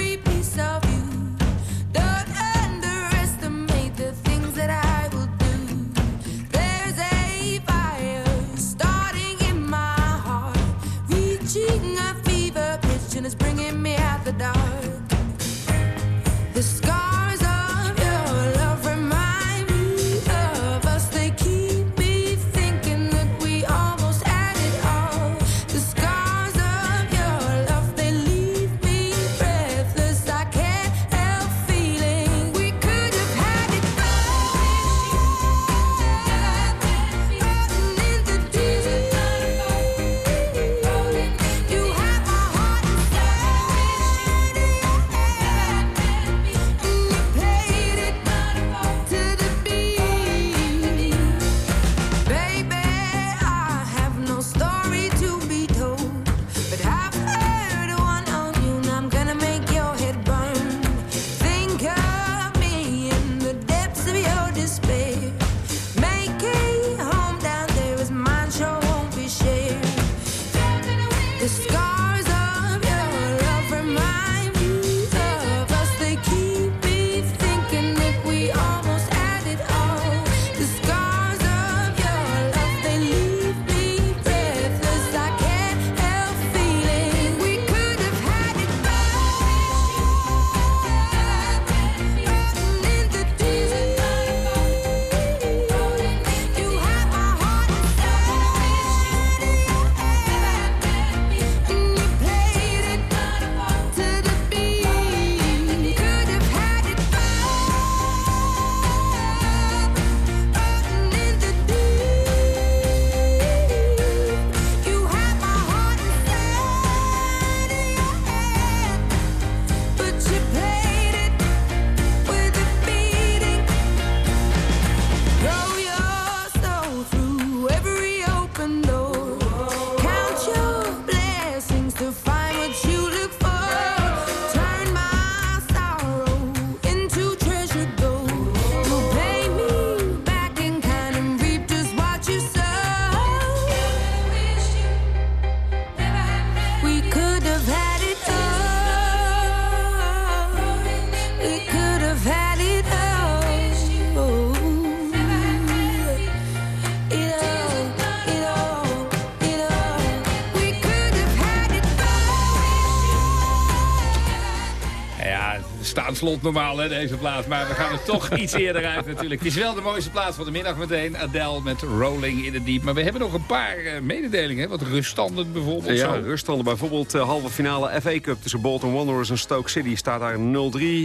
Speaker 8: slot normaal hè, deze plaats. Maar we gaan er toch (laughs) iets eerder uit natuurlijk. Het is wel de mooiste plaats van de middag meteen. Adele met Rolling in the Deep. Maar we hebben nog een paar eh, mededelingen. hè. Wat ruststanden bijvoorbeeld.
Speaker 6: Ja,
Speaker 8: zo.
Speaker 6: ruststanden bijvoorbeeld uh, halve finale FA Cup tussen Bolton Wanderers en Stoke City staat daar 0-3.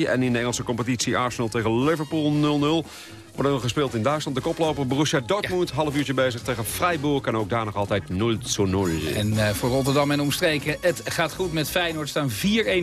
Speaker 6: En in de Engelse competitie Arsenal tegen Liverpool 0-0. Wordt nog gespeeld in Duitsland. De koploper Borussia Dortmund, half uurtje bezig tegen Freiburg. En ook daar nog altijd 0-0.
Speaker 8: En eh, voor Rotterdam en omstreken, het gaat goed met Feyenoord. Staan 4-1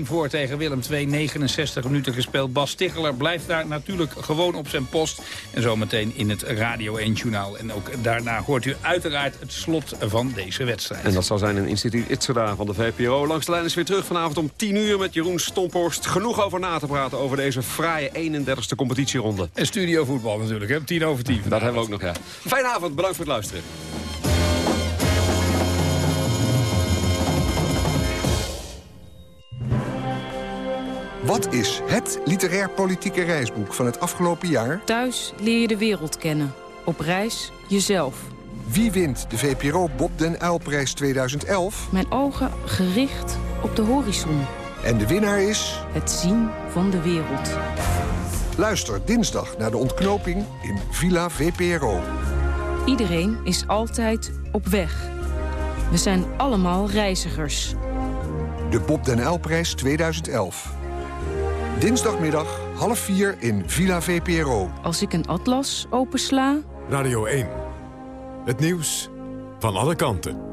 Speaker 8: voor tegen Willem II. 69 minuten gespeeld. Bas Ticheler blijft daar natuurlijk gewoon op zijn post. En zometeen in het Radio 1-journaal. En ook daarna hoort u uiteraard het slot van deze wedstrijd.
Speaker 6: En dat zal zijn een instituut Itzerda van de VPRO. Langs de lijn is weer terug vanavond om 10 uur met Jeroen Stomphorst. Genoeg over na te praten over deze fraaie 31ste competitieronde.
Speaker 8: En studio voetbal natuurlijk, hè? 10 over 10.
Speaker 6: Dat hebben we ook nog, ja. Fijne avond, bedankt voor het luisteren.
Speaker 30: Wat is het literair-politieke reisboek van het afgelopen jaar?
Speaker 31: Thuis leer je de wereld kennen. Op reis jezelf.
Speaker 30: Wie wint de VPRO Bob den Uylprijs 2011?
Speaker 31: Mijn ogen gericht op de horizon.
Speaker 30: En de winnaar is...
Speaker 31: Het zien van de wereld.
Speaker 30: Luister dinsdag naar de ontknoping in Villa VPRO.
Speaker 31: Iedereen is altijd op weg. We zijn allemaal reizigers.
Speaker 30: De Bob den Uylprijs 2011. Dinsdagmiddag half vier in Villa VPRO.
Speaker 31: Als ik een atlas opensla...
Speaker 1: Radio 1. Het nieuws van alle kanten.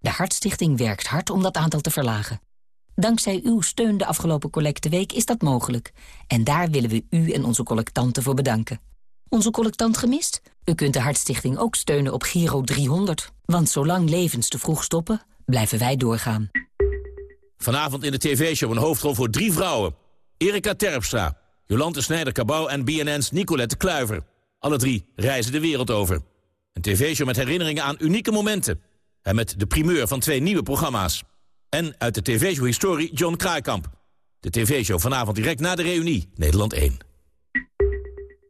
Speaker 32: De Hartstichting werkt hard om dat aantal te verlagen. Dankzij uw steun de afgelopen collecteweek is dat mogelijk. En daar willen we u en onze collectanten voor bedanken. Onze collectant gemist? U kunt de Hartstichting ook steunen op Giro 300. Want zolang levens te vroeg stoppen, blijven wij doorgaan.
Speaker 33: Vanavond in de tv-show een hoofdrol voor drie vrouwen. Erika Terpstra, Jolante Snijder-Cabau en BNN's Nicolette Kluiver. Alle drie reizen de wereld over. Een tv-show met herinneringen aan unieke momenten. En met de primeur van twee nieuwe programma's. En uit de tv-show Historie John Kraaikamp. De tv-show vanavond direct na de reunie, Nederland 1.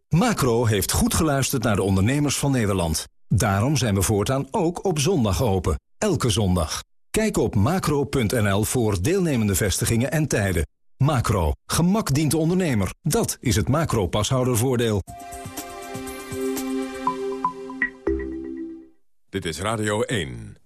Speaker 34: Macro heeft goed geluisterd naar de ondernemers van Nederland. Daarom zijn we voortaan ook op zondag open. Elke zondag. Kijk op macro.nl voor deelnemende vestigingen en tijden. Macro. Gemak dient de ondernemer. Dat is het macro-pashoudervoordeel.
Speaker 1: Dit is Radio 1.